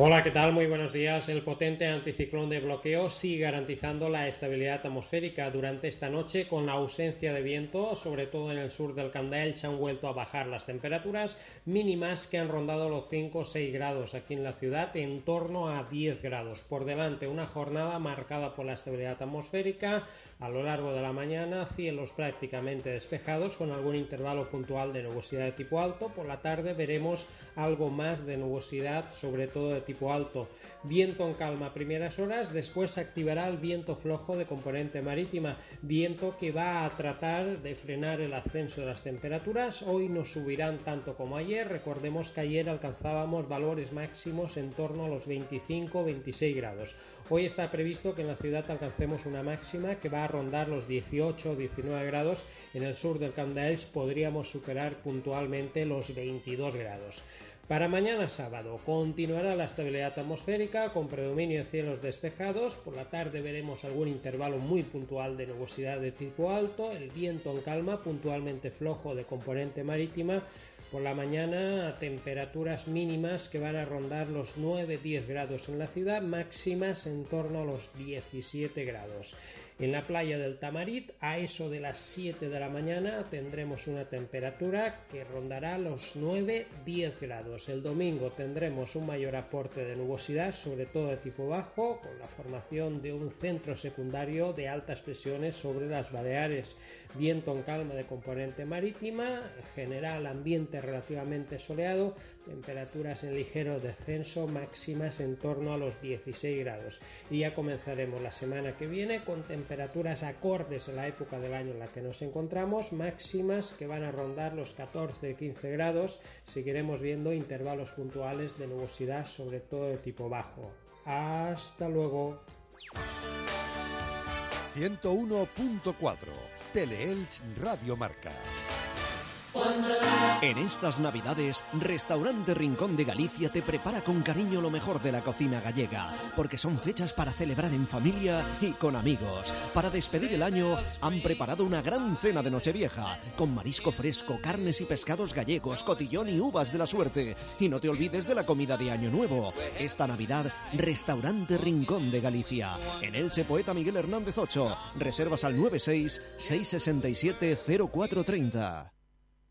S22: Hola, ¿qué tal? Muy buenos días. El potente anticiclón de bloqueo sigue garantizando la estabilidad atmosférica durante esta noche con la ausencia de viento, sobre todo en el sur del Candael, se han vuelto a bajar las temperaturas mínimas que han rondado los 5 o 6 grados aquí en la ciudad, en torno a 10 grados. Por delante, una jornada marcada por la estabilidad atmosférica, a lo largo de la mañana, cielos prácticamente despejados con algún intervalo puntual de nubosidad de tipo alto. Por la tarde veremos algo más de nubosidad, sobre todo de tipo alto. Viento en calma primeras horas, después se activará el viento flojo de componente marítima, viento que va a tratar de frenar el ascenso de las temperaturas. Hoy no subirán tanto como ayer. Recordemos que ayer alcanzábamos valores máximos en torno a los 25-26 grados. Hoy está previsto que en la ciudad alcancemos una máxima que va a rondar los 18 o 19 grados. En el sur del Camp podríamos superar puntualmente los 22 grados. Para mañana sábado continuará la estabilidad atmosférica con predominio de cielos despejados. Por la tarde veremos algún intervalo muy puntual de nubosidad de tipo alto, el viento en calma, puntualmente flojo de componente marítima. Por la mañana temperaturas mínimas que van a rondar los 9-10 grados en la ciudad, máximas en torno a los 17 grados. En la playa del Tamarit, a eso de las 7 de la mañana, tendremos una temperatura que rondará los 9-10 grados. El domingo tendremos un mayor aporte de nubosidad, sobre todo de tipo bajo, con la formación de un centro secundario de altas presiones sobre las Baleares. Viento en calma de componente marítima, en general ambiente relativamente soleado, temperaturas en ligero descenso, máximas en torno a los 16 grados. Y ya comenzaremos la semana que viene con temperaturas acordes en la época del año en la que nos encontramos, máximas que van a rondar los 14-15 grados. Seguiremos viendo intervalos puntuales de nubosidad, sobre todo de tipo bajo. Hasta luego.
S1: 101.4 Teleelch Radio Marca.
S23: En estas Navidades, Restaurante Rincón de Galicia te prepara con cariño lo mejor de la cocina gallega, porque son fechas para celebrar en familia y con amigos. Para despedir el año, han preparado una gran cena de Nochevieja, con marisco fresco, carnes y pescados gallegos, cotillón y uvas de la suerte. Y no te olvides de la comida de Año Nuevo. Esta Navidad, Restaurante Rincón de Galicia. En Elche, Poeta Miguel Hernández 8. Reservas al 96 667 0430.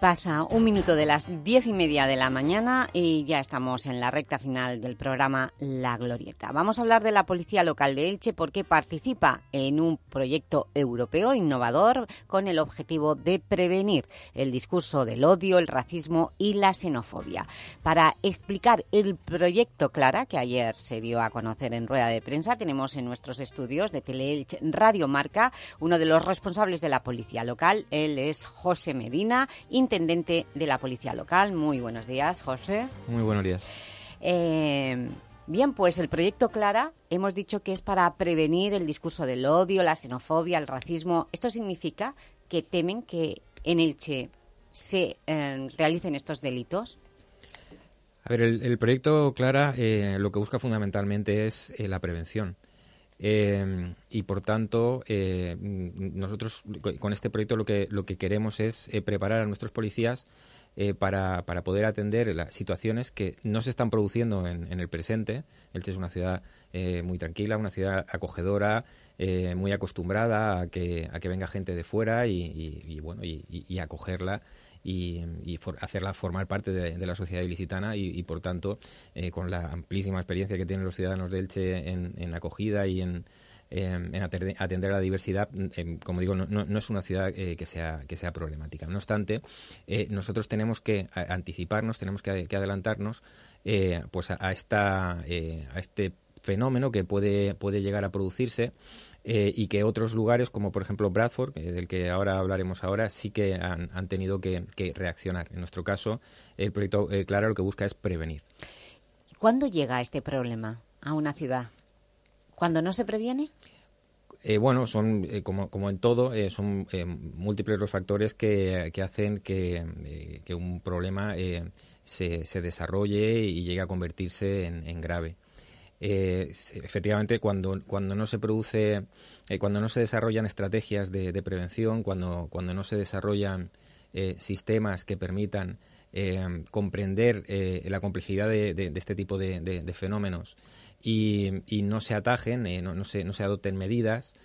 S2: Pasa un minuto de las diez y media de la mañana y ya estamos en la recta final del programa La Glorieta. Vamos a hablar de la Policía Local de Elche porque participa en un proyecto europeo innovador con el objetivo de prevenir el discurso del odio, el racismo y la xenofobia. Para explicar el proyecto Clara, que ayer se dio a conocer en rueda de prensa, tenemos en nuestros estudios de Teleelche Radio Marca uno de los responsables de la Policía Local. Él es José Medina, intendente de la Policía Local. Muy buenos días, José.
S24: Muy buenos días.
S2: Eh, bien, pues el proyecto Clara hemos dicho que es para prevenir el discurso del odio, la xenofobia, el racismo. ¿Esto significa que temen que en Elche se eh, realicen estos delitos?
S24: A ver, el, proyecto Clara eh, lo que busca fundamentalmente es la prevención. Eh, y por tanto, eh, nosotros con este proyecto lo que, lo que queremos es eh, preparar a nuestros policías para, para, poder atender las situaciones que no se están produciendo en, el presente. Elche es una ciudad muy tranquila, una ciudad acogedora, muy acostumbrada a que, a que venga gente de fuera y, bueno, y acogerla y, hacerla formar parte de, la sociedad ilicitana y, por tanto, eh, con la amplísima experiencia que tienen los ciudadanos de Elche en, acogida y en, atender a la diversidad, em, como digo, no, es una ciudad eh, que, sea, que sea problemática. No obstante, eh, nosotros tenemos que anticiparnos, tenemos que, adelantarnos pues a, esta, a este fenómeno que puede, puede llegar a producirse eh, y que otros lugares, como por ejemplo Bradford, del que ahora hablaremos ahora, sí que han, tenido que, reaccionar. En nuestro caso, el proyecto eh, Clara lo que busca es prevenir.
S2: ¿Cuándo llega este problema a una ciudad? ¿Cuándo no se previene?
S24: Eh, bueno, son como, como, en todo, son múltiples los factores que, hacen que, un problema se, se, desarrolle y llegue a convertirse en grave eh, efectivamente cuando, cuando no se produce, eh, cuando no se desarrollan estrategias de, prevención, cuando, cuando no se desarrollan eh, sistemas que permitan eh, comprender la complejidad de, este tipo de, fenómenos y, no se atajen, no, no, se, no se adopten medidas,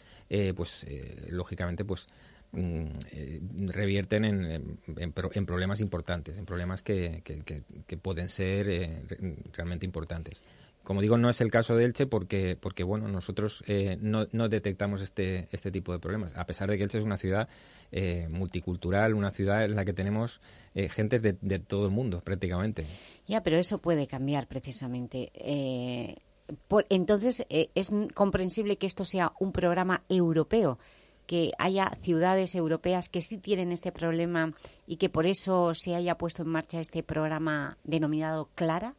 S24: pues lógicamente pues mm, revierten en, en, problemas importantes, en problemas que, que pueden ser realmente importantes. Como digo, no es el caso de Elche porque, porque bueno, nosotros eh, no, detectamos este, este tipo de problemas, a pesar de que Elche es una ciudad eh, multicultural, una ciudad en la que tenemos eh, gentes de, de, todo el mundo prácticamente.
S2: Ya, pero eso puede cambiar precisamente. Por, entonces, ¿es comprensible que esto sea un programa europeo? que haya ciudades europeas que sí tienen este problema y que por eso se haya puesto en marcha este programa denominado Clara?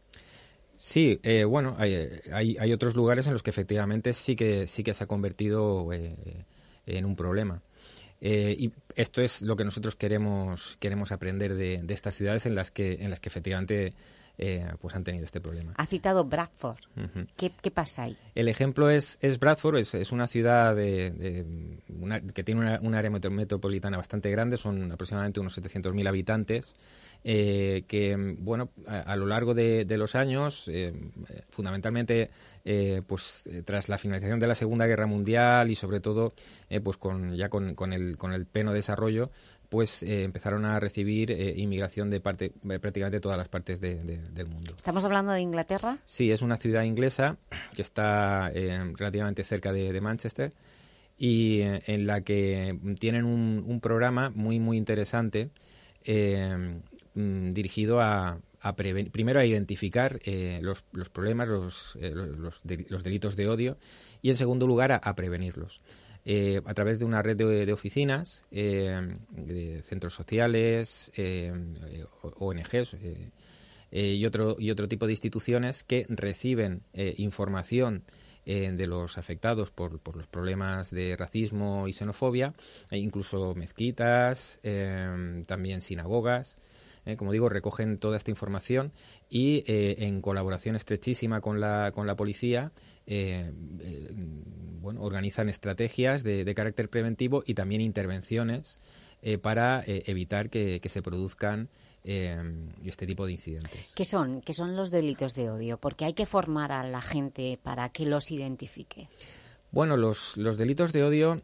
S24: Sí, eh, bueno, hay, hay, otros lugares en los que efectivamente sí que, sí que se ha convertido eh, en un problema. Eh, y esto es lo que nosotros queremos, queremos aprender de, de, estas ciudades en las que, en las que efectivamente pues han tenido este problema.
S2: Ha citado Bradford. ¿Qué, pasa ahí?
S24: El ejemplo es, es Bradford, es, es una ciudad de, que tiene una, área metropolitana bastante grande, son aproximadamente unos 700.000 habitantes. Eh, que bueno a, lo largo de, los años eh, fundamentalmente eh, pues tras la finalización de la segunda guerra mundial y sobre todo pues con ya con, con, el con el pleno desarrollo pues empezaron a recibir inmigración de parte prácticamente todas las partes del mundo.
S2: ¿Estamos hablando de Inglaterra?
S24: Sí, es una ciudad inglesa que está relativamente cerca de, Manchester y en la que tienen un, un programa muy muy interesante eh, Mm, dirigido a, primero a identificar eh, los, problemas, los, eh, los, delitos de odio y en segundo lugar a, prevenirlos. Eh, a través de una red de, oficinas, de centros sociales, ONGs y, otro, y otro tipo de instituciones que reciben información de los afectados por, por, los problemas de racismo y xenofobia, e incluso mezquitas, también sinagogas, ¿eh? como digo, recogen toda esta información y eh, en colaboración estrechísima con la, con la policía, eh, bueno, organizan estrategias de, carácter preventivo y también intervenciones para evitar que, se produzcan este tipo de incidentes.
S2: ¿Qué son? ¿Qué son los delitos de odio? Porque hay que formar a la gente para que los identifique.
S24: Bueno, los, los delitos de odio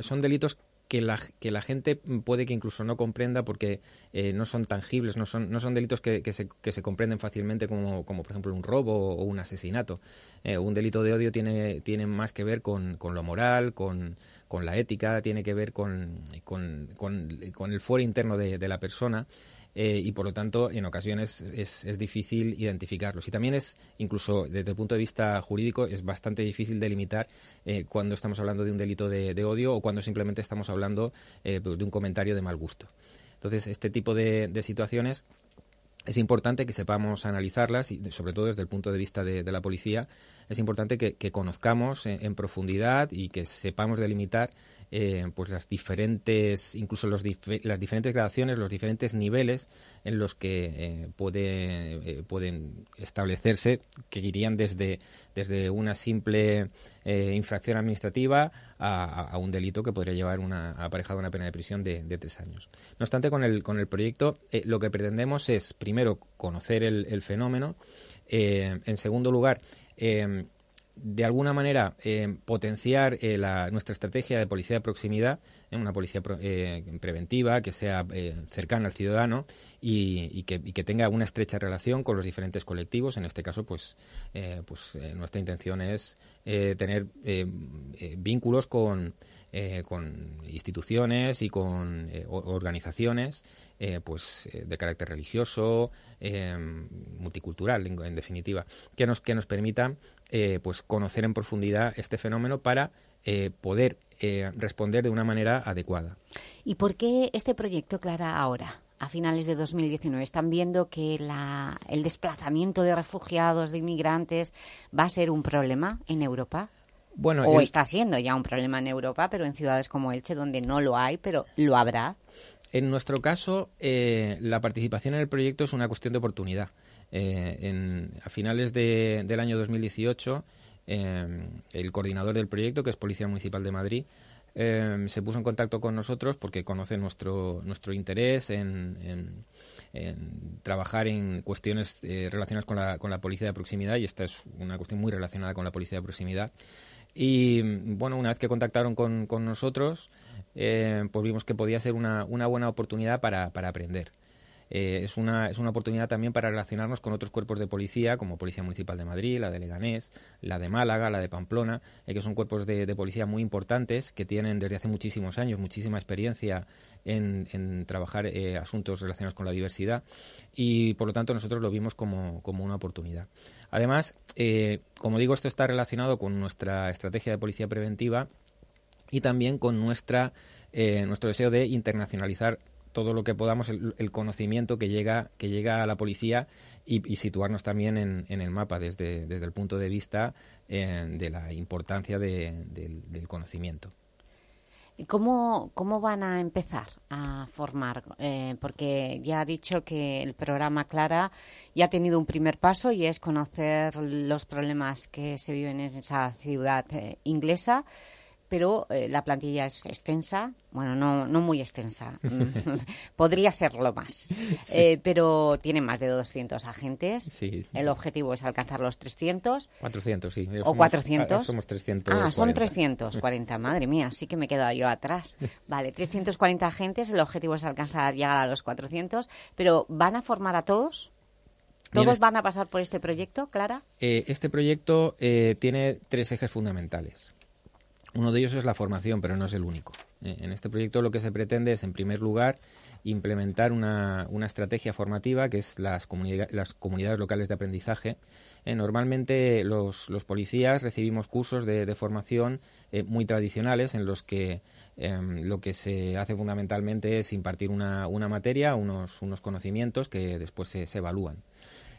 S24: son delitos que la, que la gente puede que incluso no comprenda porque eh, no son tangibles, no son, no son delitos que, que, se, que se comprenden fácilmente como, como, por ejemplo, un robo o un asesinato. Eh, un delito de odio tiene, tiene más que ver con, con lo moral, con, con, la ética, tiene que ver con, con, el fuero interno de, de la persona. Eh, y por lo tanto en ocasiones es, es, difícil identificarlos. Y también es, incluso desde el punto de vista jurídico, es bastante difícil delimitar eh, cuando estamos hablando de un delito de, de, odio o cuando simplemente estamos hablando eh, de un comentario de mal gusto. Entonces, este tipo de, situaciones es importante que sepamos analizarlas y sobre todo desde el punto de vista de, la policía es importante que, conozcamos en, profundidad y que sepamos delimitar eh, pues las diferentes incluso los las diferentes gradaciones los diferentes niveles en los que eh, puede, eh, pueden establecerse que irían desde desde una simple infracción administrativa a, a, un delito que podría llevar una aparejada una pena de prisión de, de tres años. No obstante con el con el proyecto lo que pretendemos es primero conocer el, fenómeno. En segundo lugar de alguna manera eh, potenciar eh, la, nuestra estrategia de policía de proximidad, eh, una policía pro, eh, preventiva que sea cercana al ciudadano y, y, que, y, que, tenga una estrecha relación con los diferentes colectivos. En este caso, pues, pues nuestra intención es tener vínculos con, instituciones y con organizaciones pues de carácter religioso, multicultural, en, en, definitiva, que nos que nos permita pues conocer en profundidad este fenómeno para poder responder de una manera adecuada.
S2: ¿Y por qué este proyecto, Clara, ahora? a finales de 2019. Están viendo que la, el desplazamiento de refugiados, de inmigrantes, va a ser un problema en Europa.
S24: Bueno,
S2: o el... está siendo ya un problema en Europa, pero en ciudades como Elche, donde no lo hay, pero lo habrá.
S24: En nuestro caso, eh, la participación en el proyecto es una cuestión de oportunidad. Eh, en, a finales de, del año 2018, eh, el coordinador del proyecto, que es Policía Municipal de Madrid, se puso en contacto con nosotros porque conoce nuestro, nuestro interés en, en, trabajar en cuestiones relacionadas con la, con la policía de proximidad y esta es una cuestión muy relacionada con la policía de proximidad. Y bueno, una vez que contactaron con, con nosotros, eh, pues vimos que podía ser una, una buena oportunidad para, para aprender. Eh, es, una, es una oportunidad también para relacionarnos con otros cuerpos de policía, como Policía Municipal de Madrid, la de Leganés, la de Málaga, la de Pamplona, eh, que son cuerpos de, de, policía muy importantes que tienen desde hace muchísimos años muchísima experiencia en, en trabajar eh, asuntos relacionados con la diversidad y por lo tanto nosotros lo vimos como, como una oportunidad. Además, como digo, esto está relacionado con nuestra estrategia de policía preventiva y también con nuestra, nuestro deseo de internacionalizar todo lo que podamos, el, el, conocimiento que llega, que llega a la policía y, situarnos también en, en, el mapa desde, desde, el punto de vista eh, de la importancia de, del conocimiento.
S2: ¿Y cómo, cómo van a empezar a formar? Eh, porque ya ha dicho que el programa Clara ya ha tenido un primer paso y es conocer los problemas que se viven en esa ciudad eh, inglesa pero eh, la plantilla es extensa, bueno, no, no muy extensa, podría serlo más, sí. eh, pero tiene más de 200 agentes,
S24: sí.
S2: el objetivo es alcanzar los 300.
S24: 400, sí.
S2: ¿O 400?
S24: Ah, somos 300.
S2: Ah, son 340, madre mía, sí que me he quedado yo atrás. Vale, 340 agentes, el objetivo es alcanzar, llegar a los 400, pero ¿van a formar a todos? ¿Todos van a pasar por este proyecto, Clara?
S24: Eh, este proyecto eh, tiene tres ejes fundamentales. Uno de ellos es la formación, pero no es el único. Eh, en este proyecto lo que se pretende es, en primer lugar, implementar una, una estrategia formativa que es las, las comunidades locales de aprendizaje. Eh, normalmente los, los, policías recibimos cursos de, de formación eh, muy tradicionales en los que eh, lo que se hace fundamentalmente es impartir una, una materia, unos, unos, conocimientos que después se, se evalúan.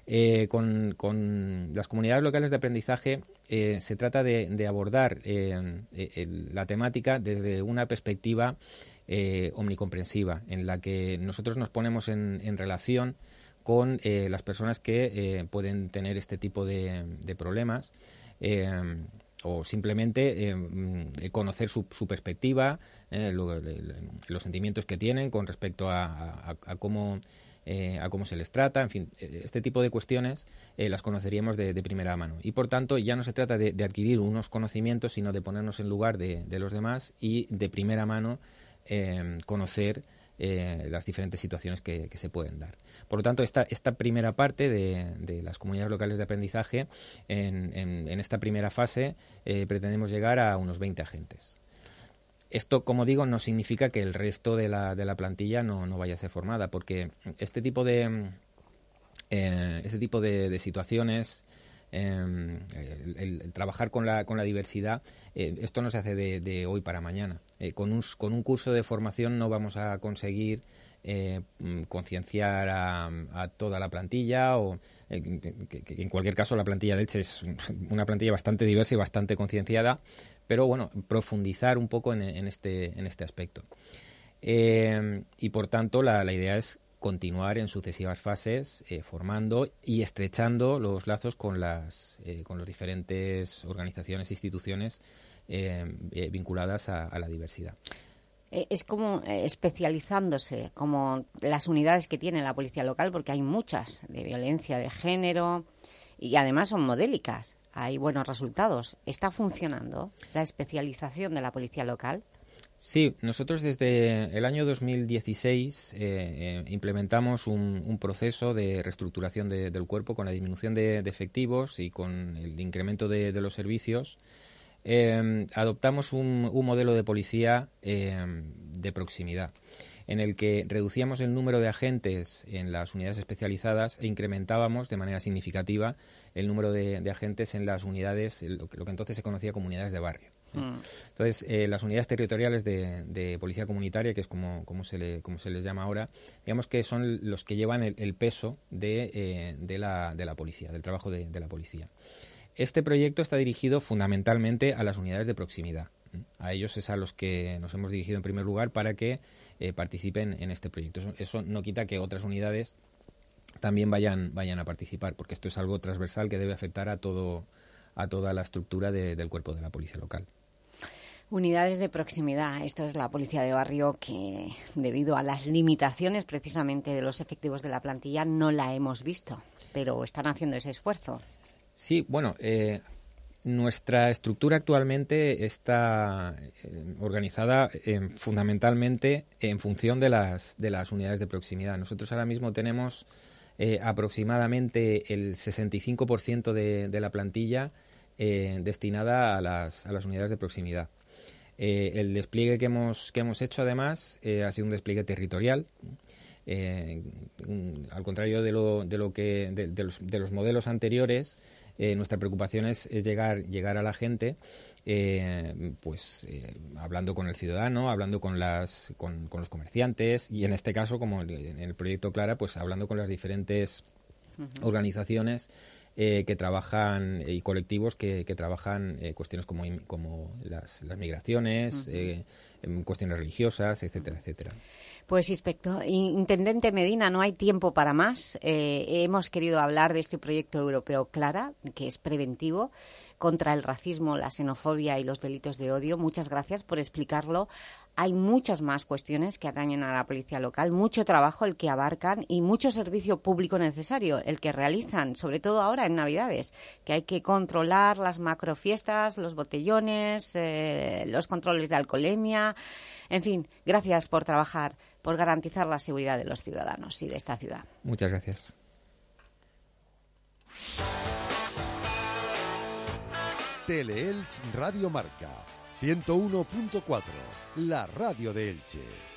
S24: Eh, con, con, las comunidades locales de aprendizaje eh, se trata de, abordar eh, el, la temática desde una perspectiva eh, omnicomprensiva, en la que nosotros nos ponemos en, relación con eh, las personas que eh, pueden tener este tipo de, problemas o simplemente conocer su, su perspectiva, lo, los sentimientos que tienen con respecto a cómo eh, a cómo se les trata, en fin, eh, este tipo de cuestiones eh, las conoceríamos de, primera mano. Y por tanto, ya no se trata de, adquirir unos conocimientos, sino de ponernos en lugar de, los demás y de primera mano eh, conocer las diferentes situaciones que, se pueden dar. Por lo tanto, esta, esta primera parte de, las comunidades locales de aprendizaje, en, esta primera fase pretendemos llegar a unos 20 agentes. Esto, como digo, no significa que el resto de la, de la plantilla no, no, vaya a ser formada, porque este tipo de, este tipo de situaciones Em, el, trabajar con la, con la diversidad, eh, esto no se hace de, hoy para mañana. Eh, con, un, con un curso de formación no vamos a conseguir eh, mm, concienciar a, toda la plantilla o que, en cualquier caso la plantilla de Elche es una plantilla bastante diversa y bastante concienciada, pero bueno, profundizar un poco en, este, en este aspecto. y por tanto la, la idea es continuar en sucesivas fases eh, formando y estrechando los lazos con las eh, con las diferentes organizaciones e instituciones eh, vinculadas a, la diversidad.
S2: Es como especializándose, como las unidades que tiene la policía local, porque hay muchas de violencia de género y además son modélicas. Hay buenos resultados. ¿Está funcionando la especialización de la policía local?
S24: Sí, nosotros desde el año 2016 eh, eh, implementamos un, proceso de reestructuración del cuerpo con la disminución de, efectivos y con el incremento de, los servicios. Eh, adoptamos un, modelo de policía de proximidad en el que reducíamos el número de agentes en las unidades especializadas e incrementábamos de manera significativa el número de, agentes en las unidades, lo que entonces se conocía como unidades de barrio. Mm. Entonces, eh, las unidades territoriales de, policía comunitaria, que es como, como, se le, como se les llama ahora, digamos que son los que llevan el, peso de, eh, de, la, de la policía, del trabajo de, la policía. Este proyecto está dirigido fundamentalmente a las unidades de proximidad. A ellos es a los que nos hemos dirigido en primer lugar para que eh, participen en este proyecto. Eso, no quita que otras unidades también vayan, vayan a participar, porque esto es algo transversal que debe afectar a todo a toda la estructura del cuerpo de la policía local.
S2: Unidades de proximidad. Esto es la policía de barrio que, debido a las limitaciones precisamente de los efectivos de la plantilla, no la hemos visto, pero están haciendo ese esfuerzo.
S24: Sí, bueno, eh, nuestra estructura actualmente está eh, organizada eh, fundamentalmente en función de las, de las unidades de proximidad. Nosotros ahora mismo tenemos aproximadamente el 65% de, de la plantilla destinada a las, a las unidades de proximidad. Eh, el despliegue que hemos, que hemos hecho, además, eh, ha sido un despliegue territorial. Eh, al contrario de, lo, de, lo que, de, los, modelos anteriores, nuestra preocupación es, llegar, llegar a la gente pues hablando con el ciudadano, hablando con las con, los comerciantes y en este caso, como en el proyecto Clara, pues hablando con las diferentes organizaciones eh, que trabajan y colectivos que, trabajan eh, cuestiones como, como las, migraciones, eh, cuestiones religiosas, etcétera, etcétera.
S2: Pues, inspector, Intendente Medina, no hay tiempo para más. hemos querido hablar de este proyecto europeo Clara, que es preventivo contra el racismo, la xenofobia y los delitos de odio. Muchas gracias por explicarlo hay muchas más cuestiones que atañen a la policía local, mucho trabajo el que abarcan y mucho servicio público necesario el que realizan, sobre todo ahora en Navidades, que hay que controlar las macrofiestas, los botellones, eh, los controles de alcoholemia, en fin, gracias por trabajar, por garantizar la seguridad de los ciudadanos y de esta ciudad.
S24: Muchas gracias.
S1: Teleelch Radio Marca 101.4 la radio de Elche.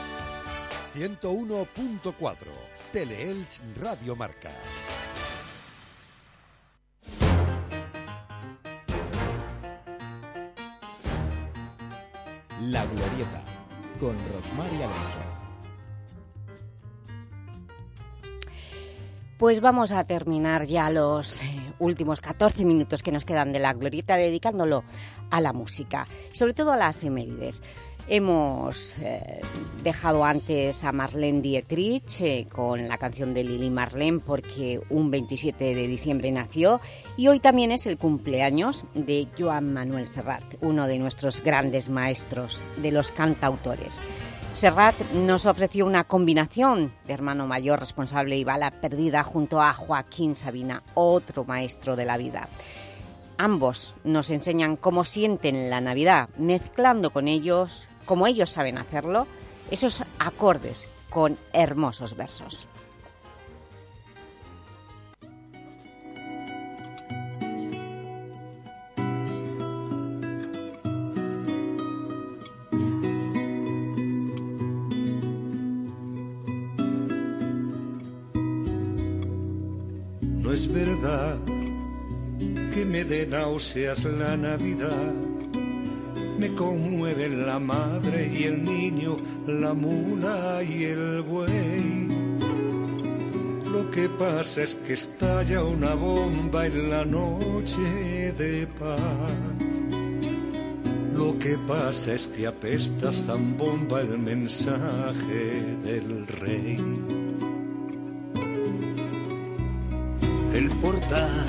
S1: 101.4 Teleelch Radio Marca.
S10: La Glorieta, con Rosmar Alonso.
S2: Pues vamos a terminar ya los eh, últimos 14 minutos que nos quedan de la glorieta dedicándolo a la música, sobre todo a las efemérides. Hemos eh, dejado antes a Marlene Dietrich eh, con la canción de Lili Marlene porque un 27 de diciembre nació y hoy también es el cumpleaños de Joan Manuel Serrat, uno de nuestros grandes maestros, de los cantautores. Serrat nos ofreció una combinación de hermano mayor responsable y bala perdida junto a Joaquín Sabina, otro maestro de la vida. Ambos nos enseñan cómo sienten la Navidad, mezclando con ellos, como ellos saben hacerlo, esos acordes con hermosos versos.
S25: No es verdad que me dé náuseas la Navidad. Me conmueve la madre y el niño, la mula y el buey. Lo que pasa es que estalla una bomba en la noche de paz. Lo que pasa es que apesta zambomba el mensaje del rey.
S26: El portal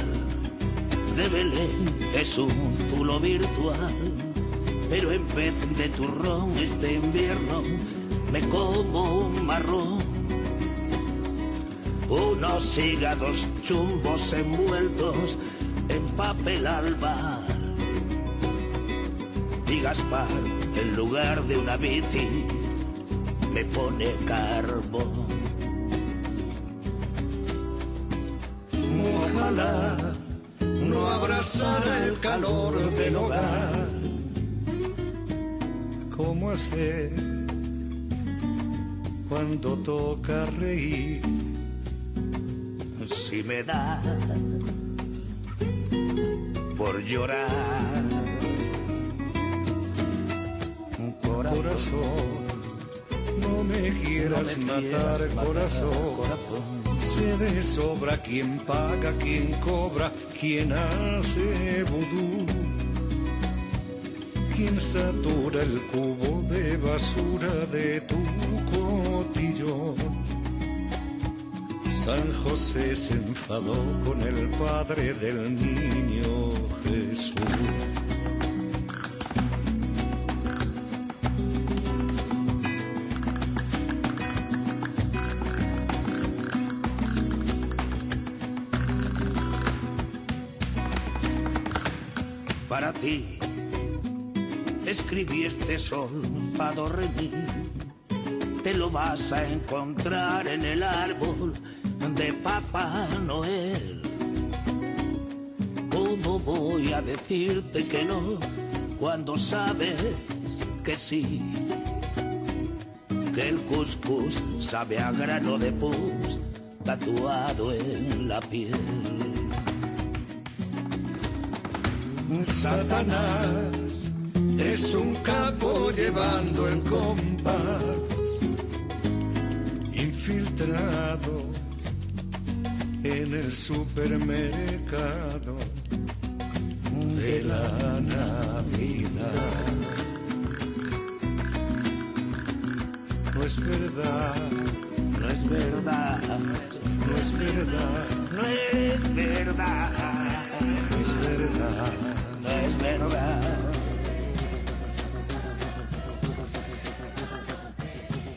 S26: de Belén es un zulo virtual, pero en vez de turrón este invierno me como un marrón. Unos hígados chumbos envueltos en papel alba. Y Gaspar, en lugar de una bici, me pone carbón.
S25: Ojalá no abrazara el calor del hogar. ¿Cómo hacer cuando toca reír?
S26: Si me da por llorar.
S25: Corazón, no me quieras
S26: No me
S25: matar,
S26: quieras matar,
S25: corazón. Se de sobra quien paga, quien cobra, quien hace vudú. Quien satura el cubo de basura de tu cotillón. San José se enfadó con el padre del niño Jesús.
S26: Para ti escribí este sol, remí. Te lo vas a encontrar en el árbol de Papá Noel. ¿Cómo voy a decirte que no cuando sabes que sí? Que el cuscús sabe a grano de pus tatuado en la piel.
S25: Satanás es un capo llevando el compás, infiltrado en el supermercado de la Navidad. No es verdad,
S26: No es verdad,
S25: no es verdad,
S26: no es verdad,
S25: no es verdad.
S26: no es verdad.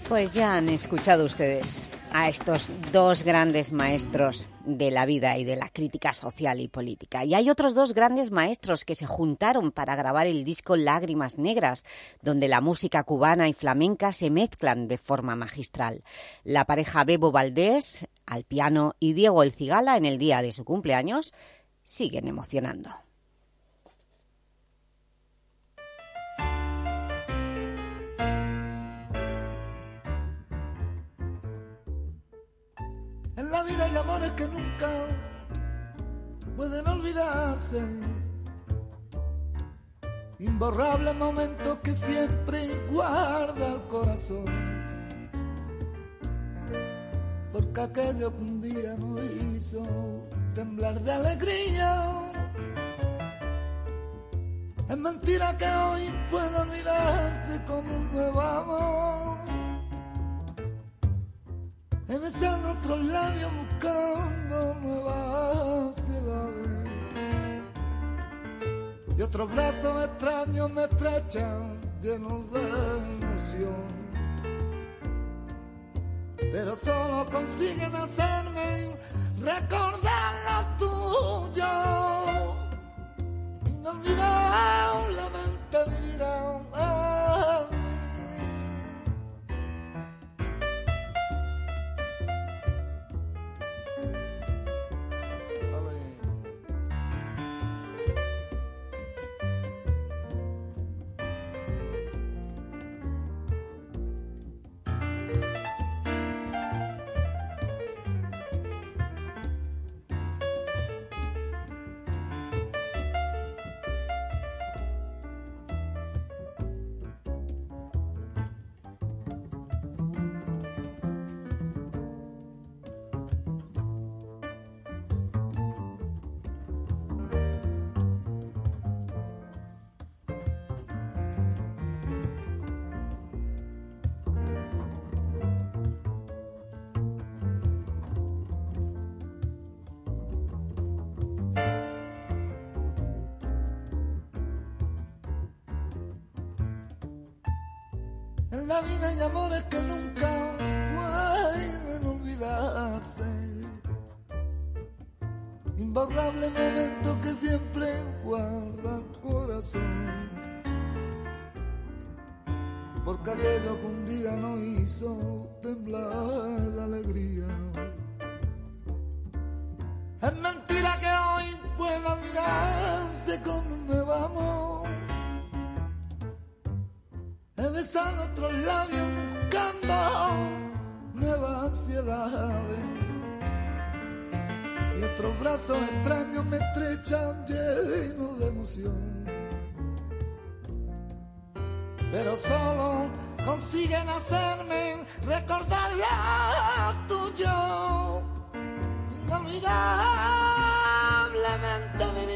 S2: Pues ya han escuchado ustedes a estos dos grandes maestros de la vida y de la crítica social y política. Y hay otros dos grandes maestros que se juntaron para grabar el disco Lágrimas Negras, donde la música cubana y flamenca se mezclan de forma magistral. La pareja Bebo Valdés al piano y Diego El Cigala en el día de su cumpleaños siguen emocionando.
S27: Vida hay amores que nunca pueden olvidarse. Imborrables momentos que siempre guarda el corazón. Porque aquello que un día nos hizo temblar de alegría. Es mentira que hoy pueda olvidarse con un nuevo amor. He besado otros labios buscando nuevas ciudades. Y otros brazos extraños me estrechan llenos de emoción. Pero solo consiguen hacerme recordar lo tuyo. Inolvidablemente vivirán. La vida hay amores que nunca pueden olvidarse. Imborrable momento que siempre guarda el corazón. Porque aquello que un día nos hizo temblar de alegría. Es mentira que hoy pueda olvidarse con un nuevo amor. He besado otros labios buscando nuevas ansiedades. Y otros brazos extraños me estrechan llenos de emoción. Pero solo consiguen hacerme recordar lo tuyo. Inolvidablemente vivirán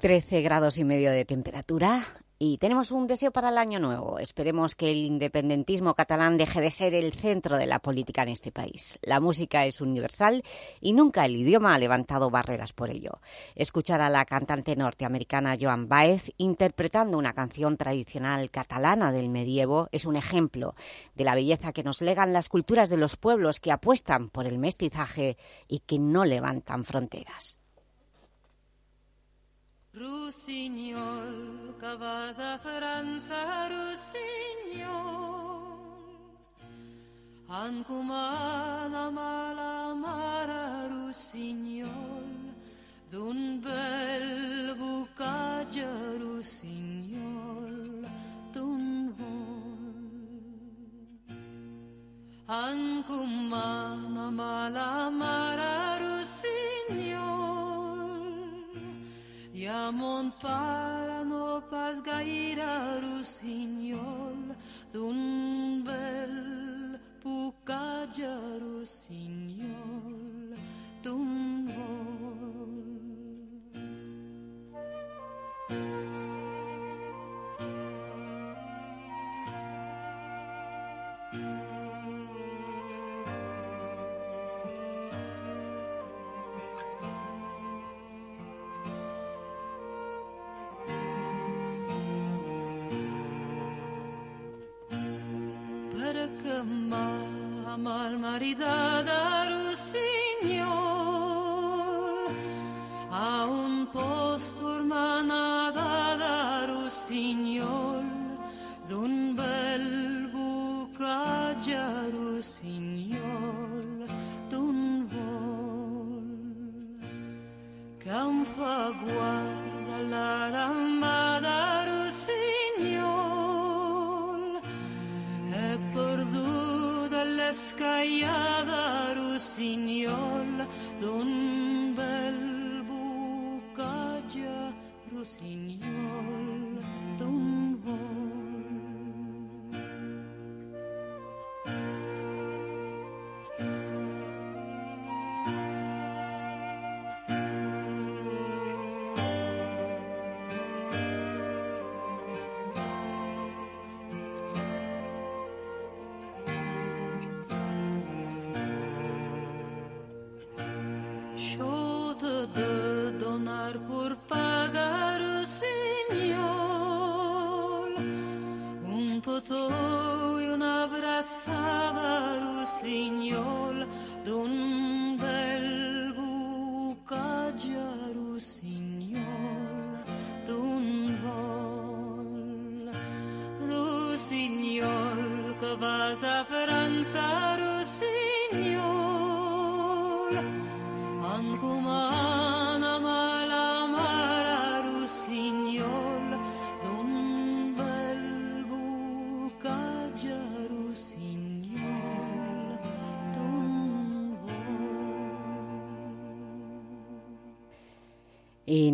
S2: 13 grados y medio de temperatura y tenemos un deseo para el año nuevo. Esperemos que el independentismo catalán deje de ser el centro de la política en este país. La música es universal y nunca el idioma ha levantado barreras por ello. Escuchar a la cantante norteamericana Joan Baez interpretando una canción tradicional catalana del medievo es un ejemplo de la belleza que nos legan las culturas de los pueblos que apuestan por el mestizaje y que no levantan fronteras.
S28: Rossinyol, que vas a França, Rossinyol. Encomana a d'un bel bocatge, Rossinyol, d'un vol. Encomana a la mare, i a mon pare no pas gaire rossinyol d'un bel bocatge rossinyol d'un vol. el maridà de Rossinyol a un post formanada de Rossinyol d'un bel bocatge rossinyol d'un vol. Em fa guarda la lambada perdut l'escaiada rossinyol d'un bel rossinyol
S2: Y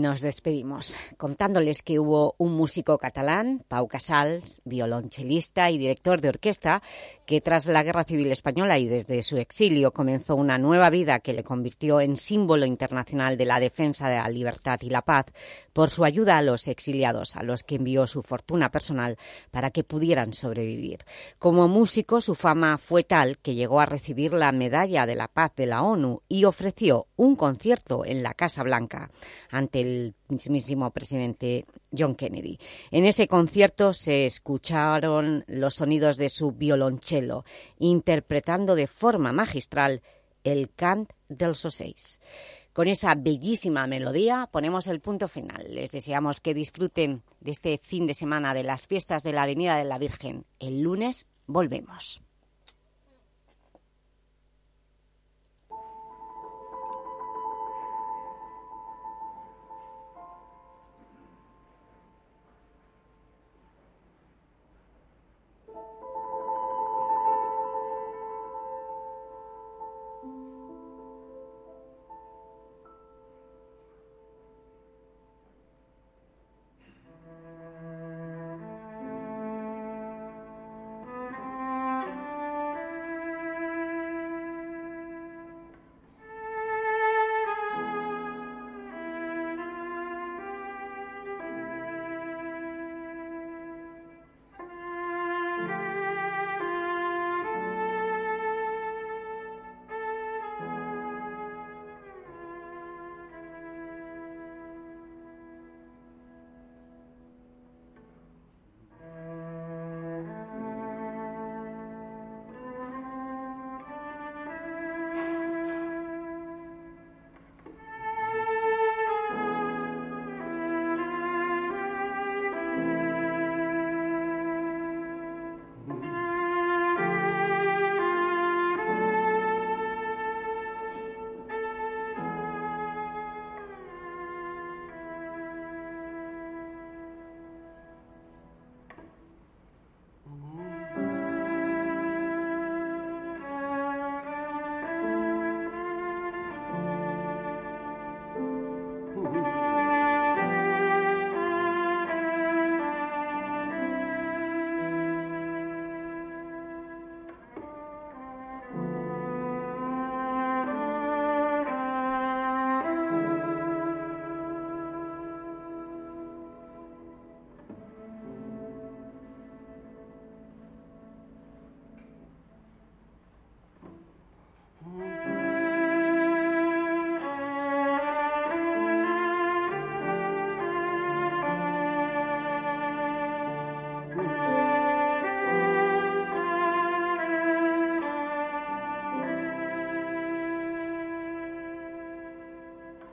S2: nos despedimos contándoles que hubo un músico catalán, Pau Casals, violonchelista y director de orquesta, que tras la Guerra Civil Española y desde su exilio comenzó una nueva vida que le convirtió en símbolo internacional de la defensa de la libertad y la paz por su ayuda a los exiliados, a los que envió su fortuna personal para que pudieran sobrevivir. Como músico, su fama fue tal que llegó a recibir la Medalla de la Paz de la ONU y ofreció un concierto en la Casa Blanca ante el mismísimo presidente John Kennedy. En ese concierto se escucharon los sonidos de su violonchelo, interpretando de forma magistral el cant dels ocells. Con esa bellísima melodía ponemos el punto final. Les deseamos que disfruten de este fin de semana de las fiestas de la Avenida de la Virgen. El lunes volvemos.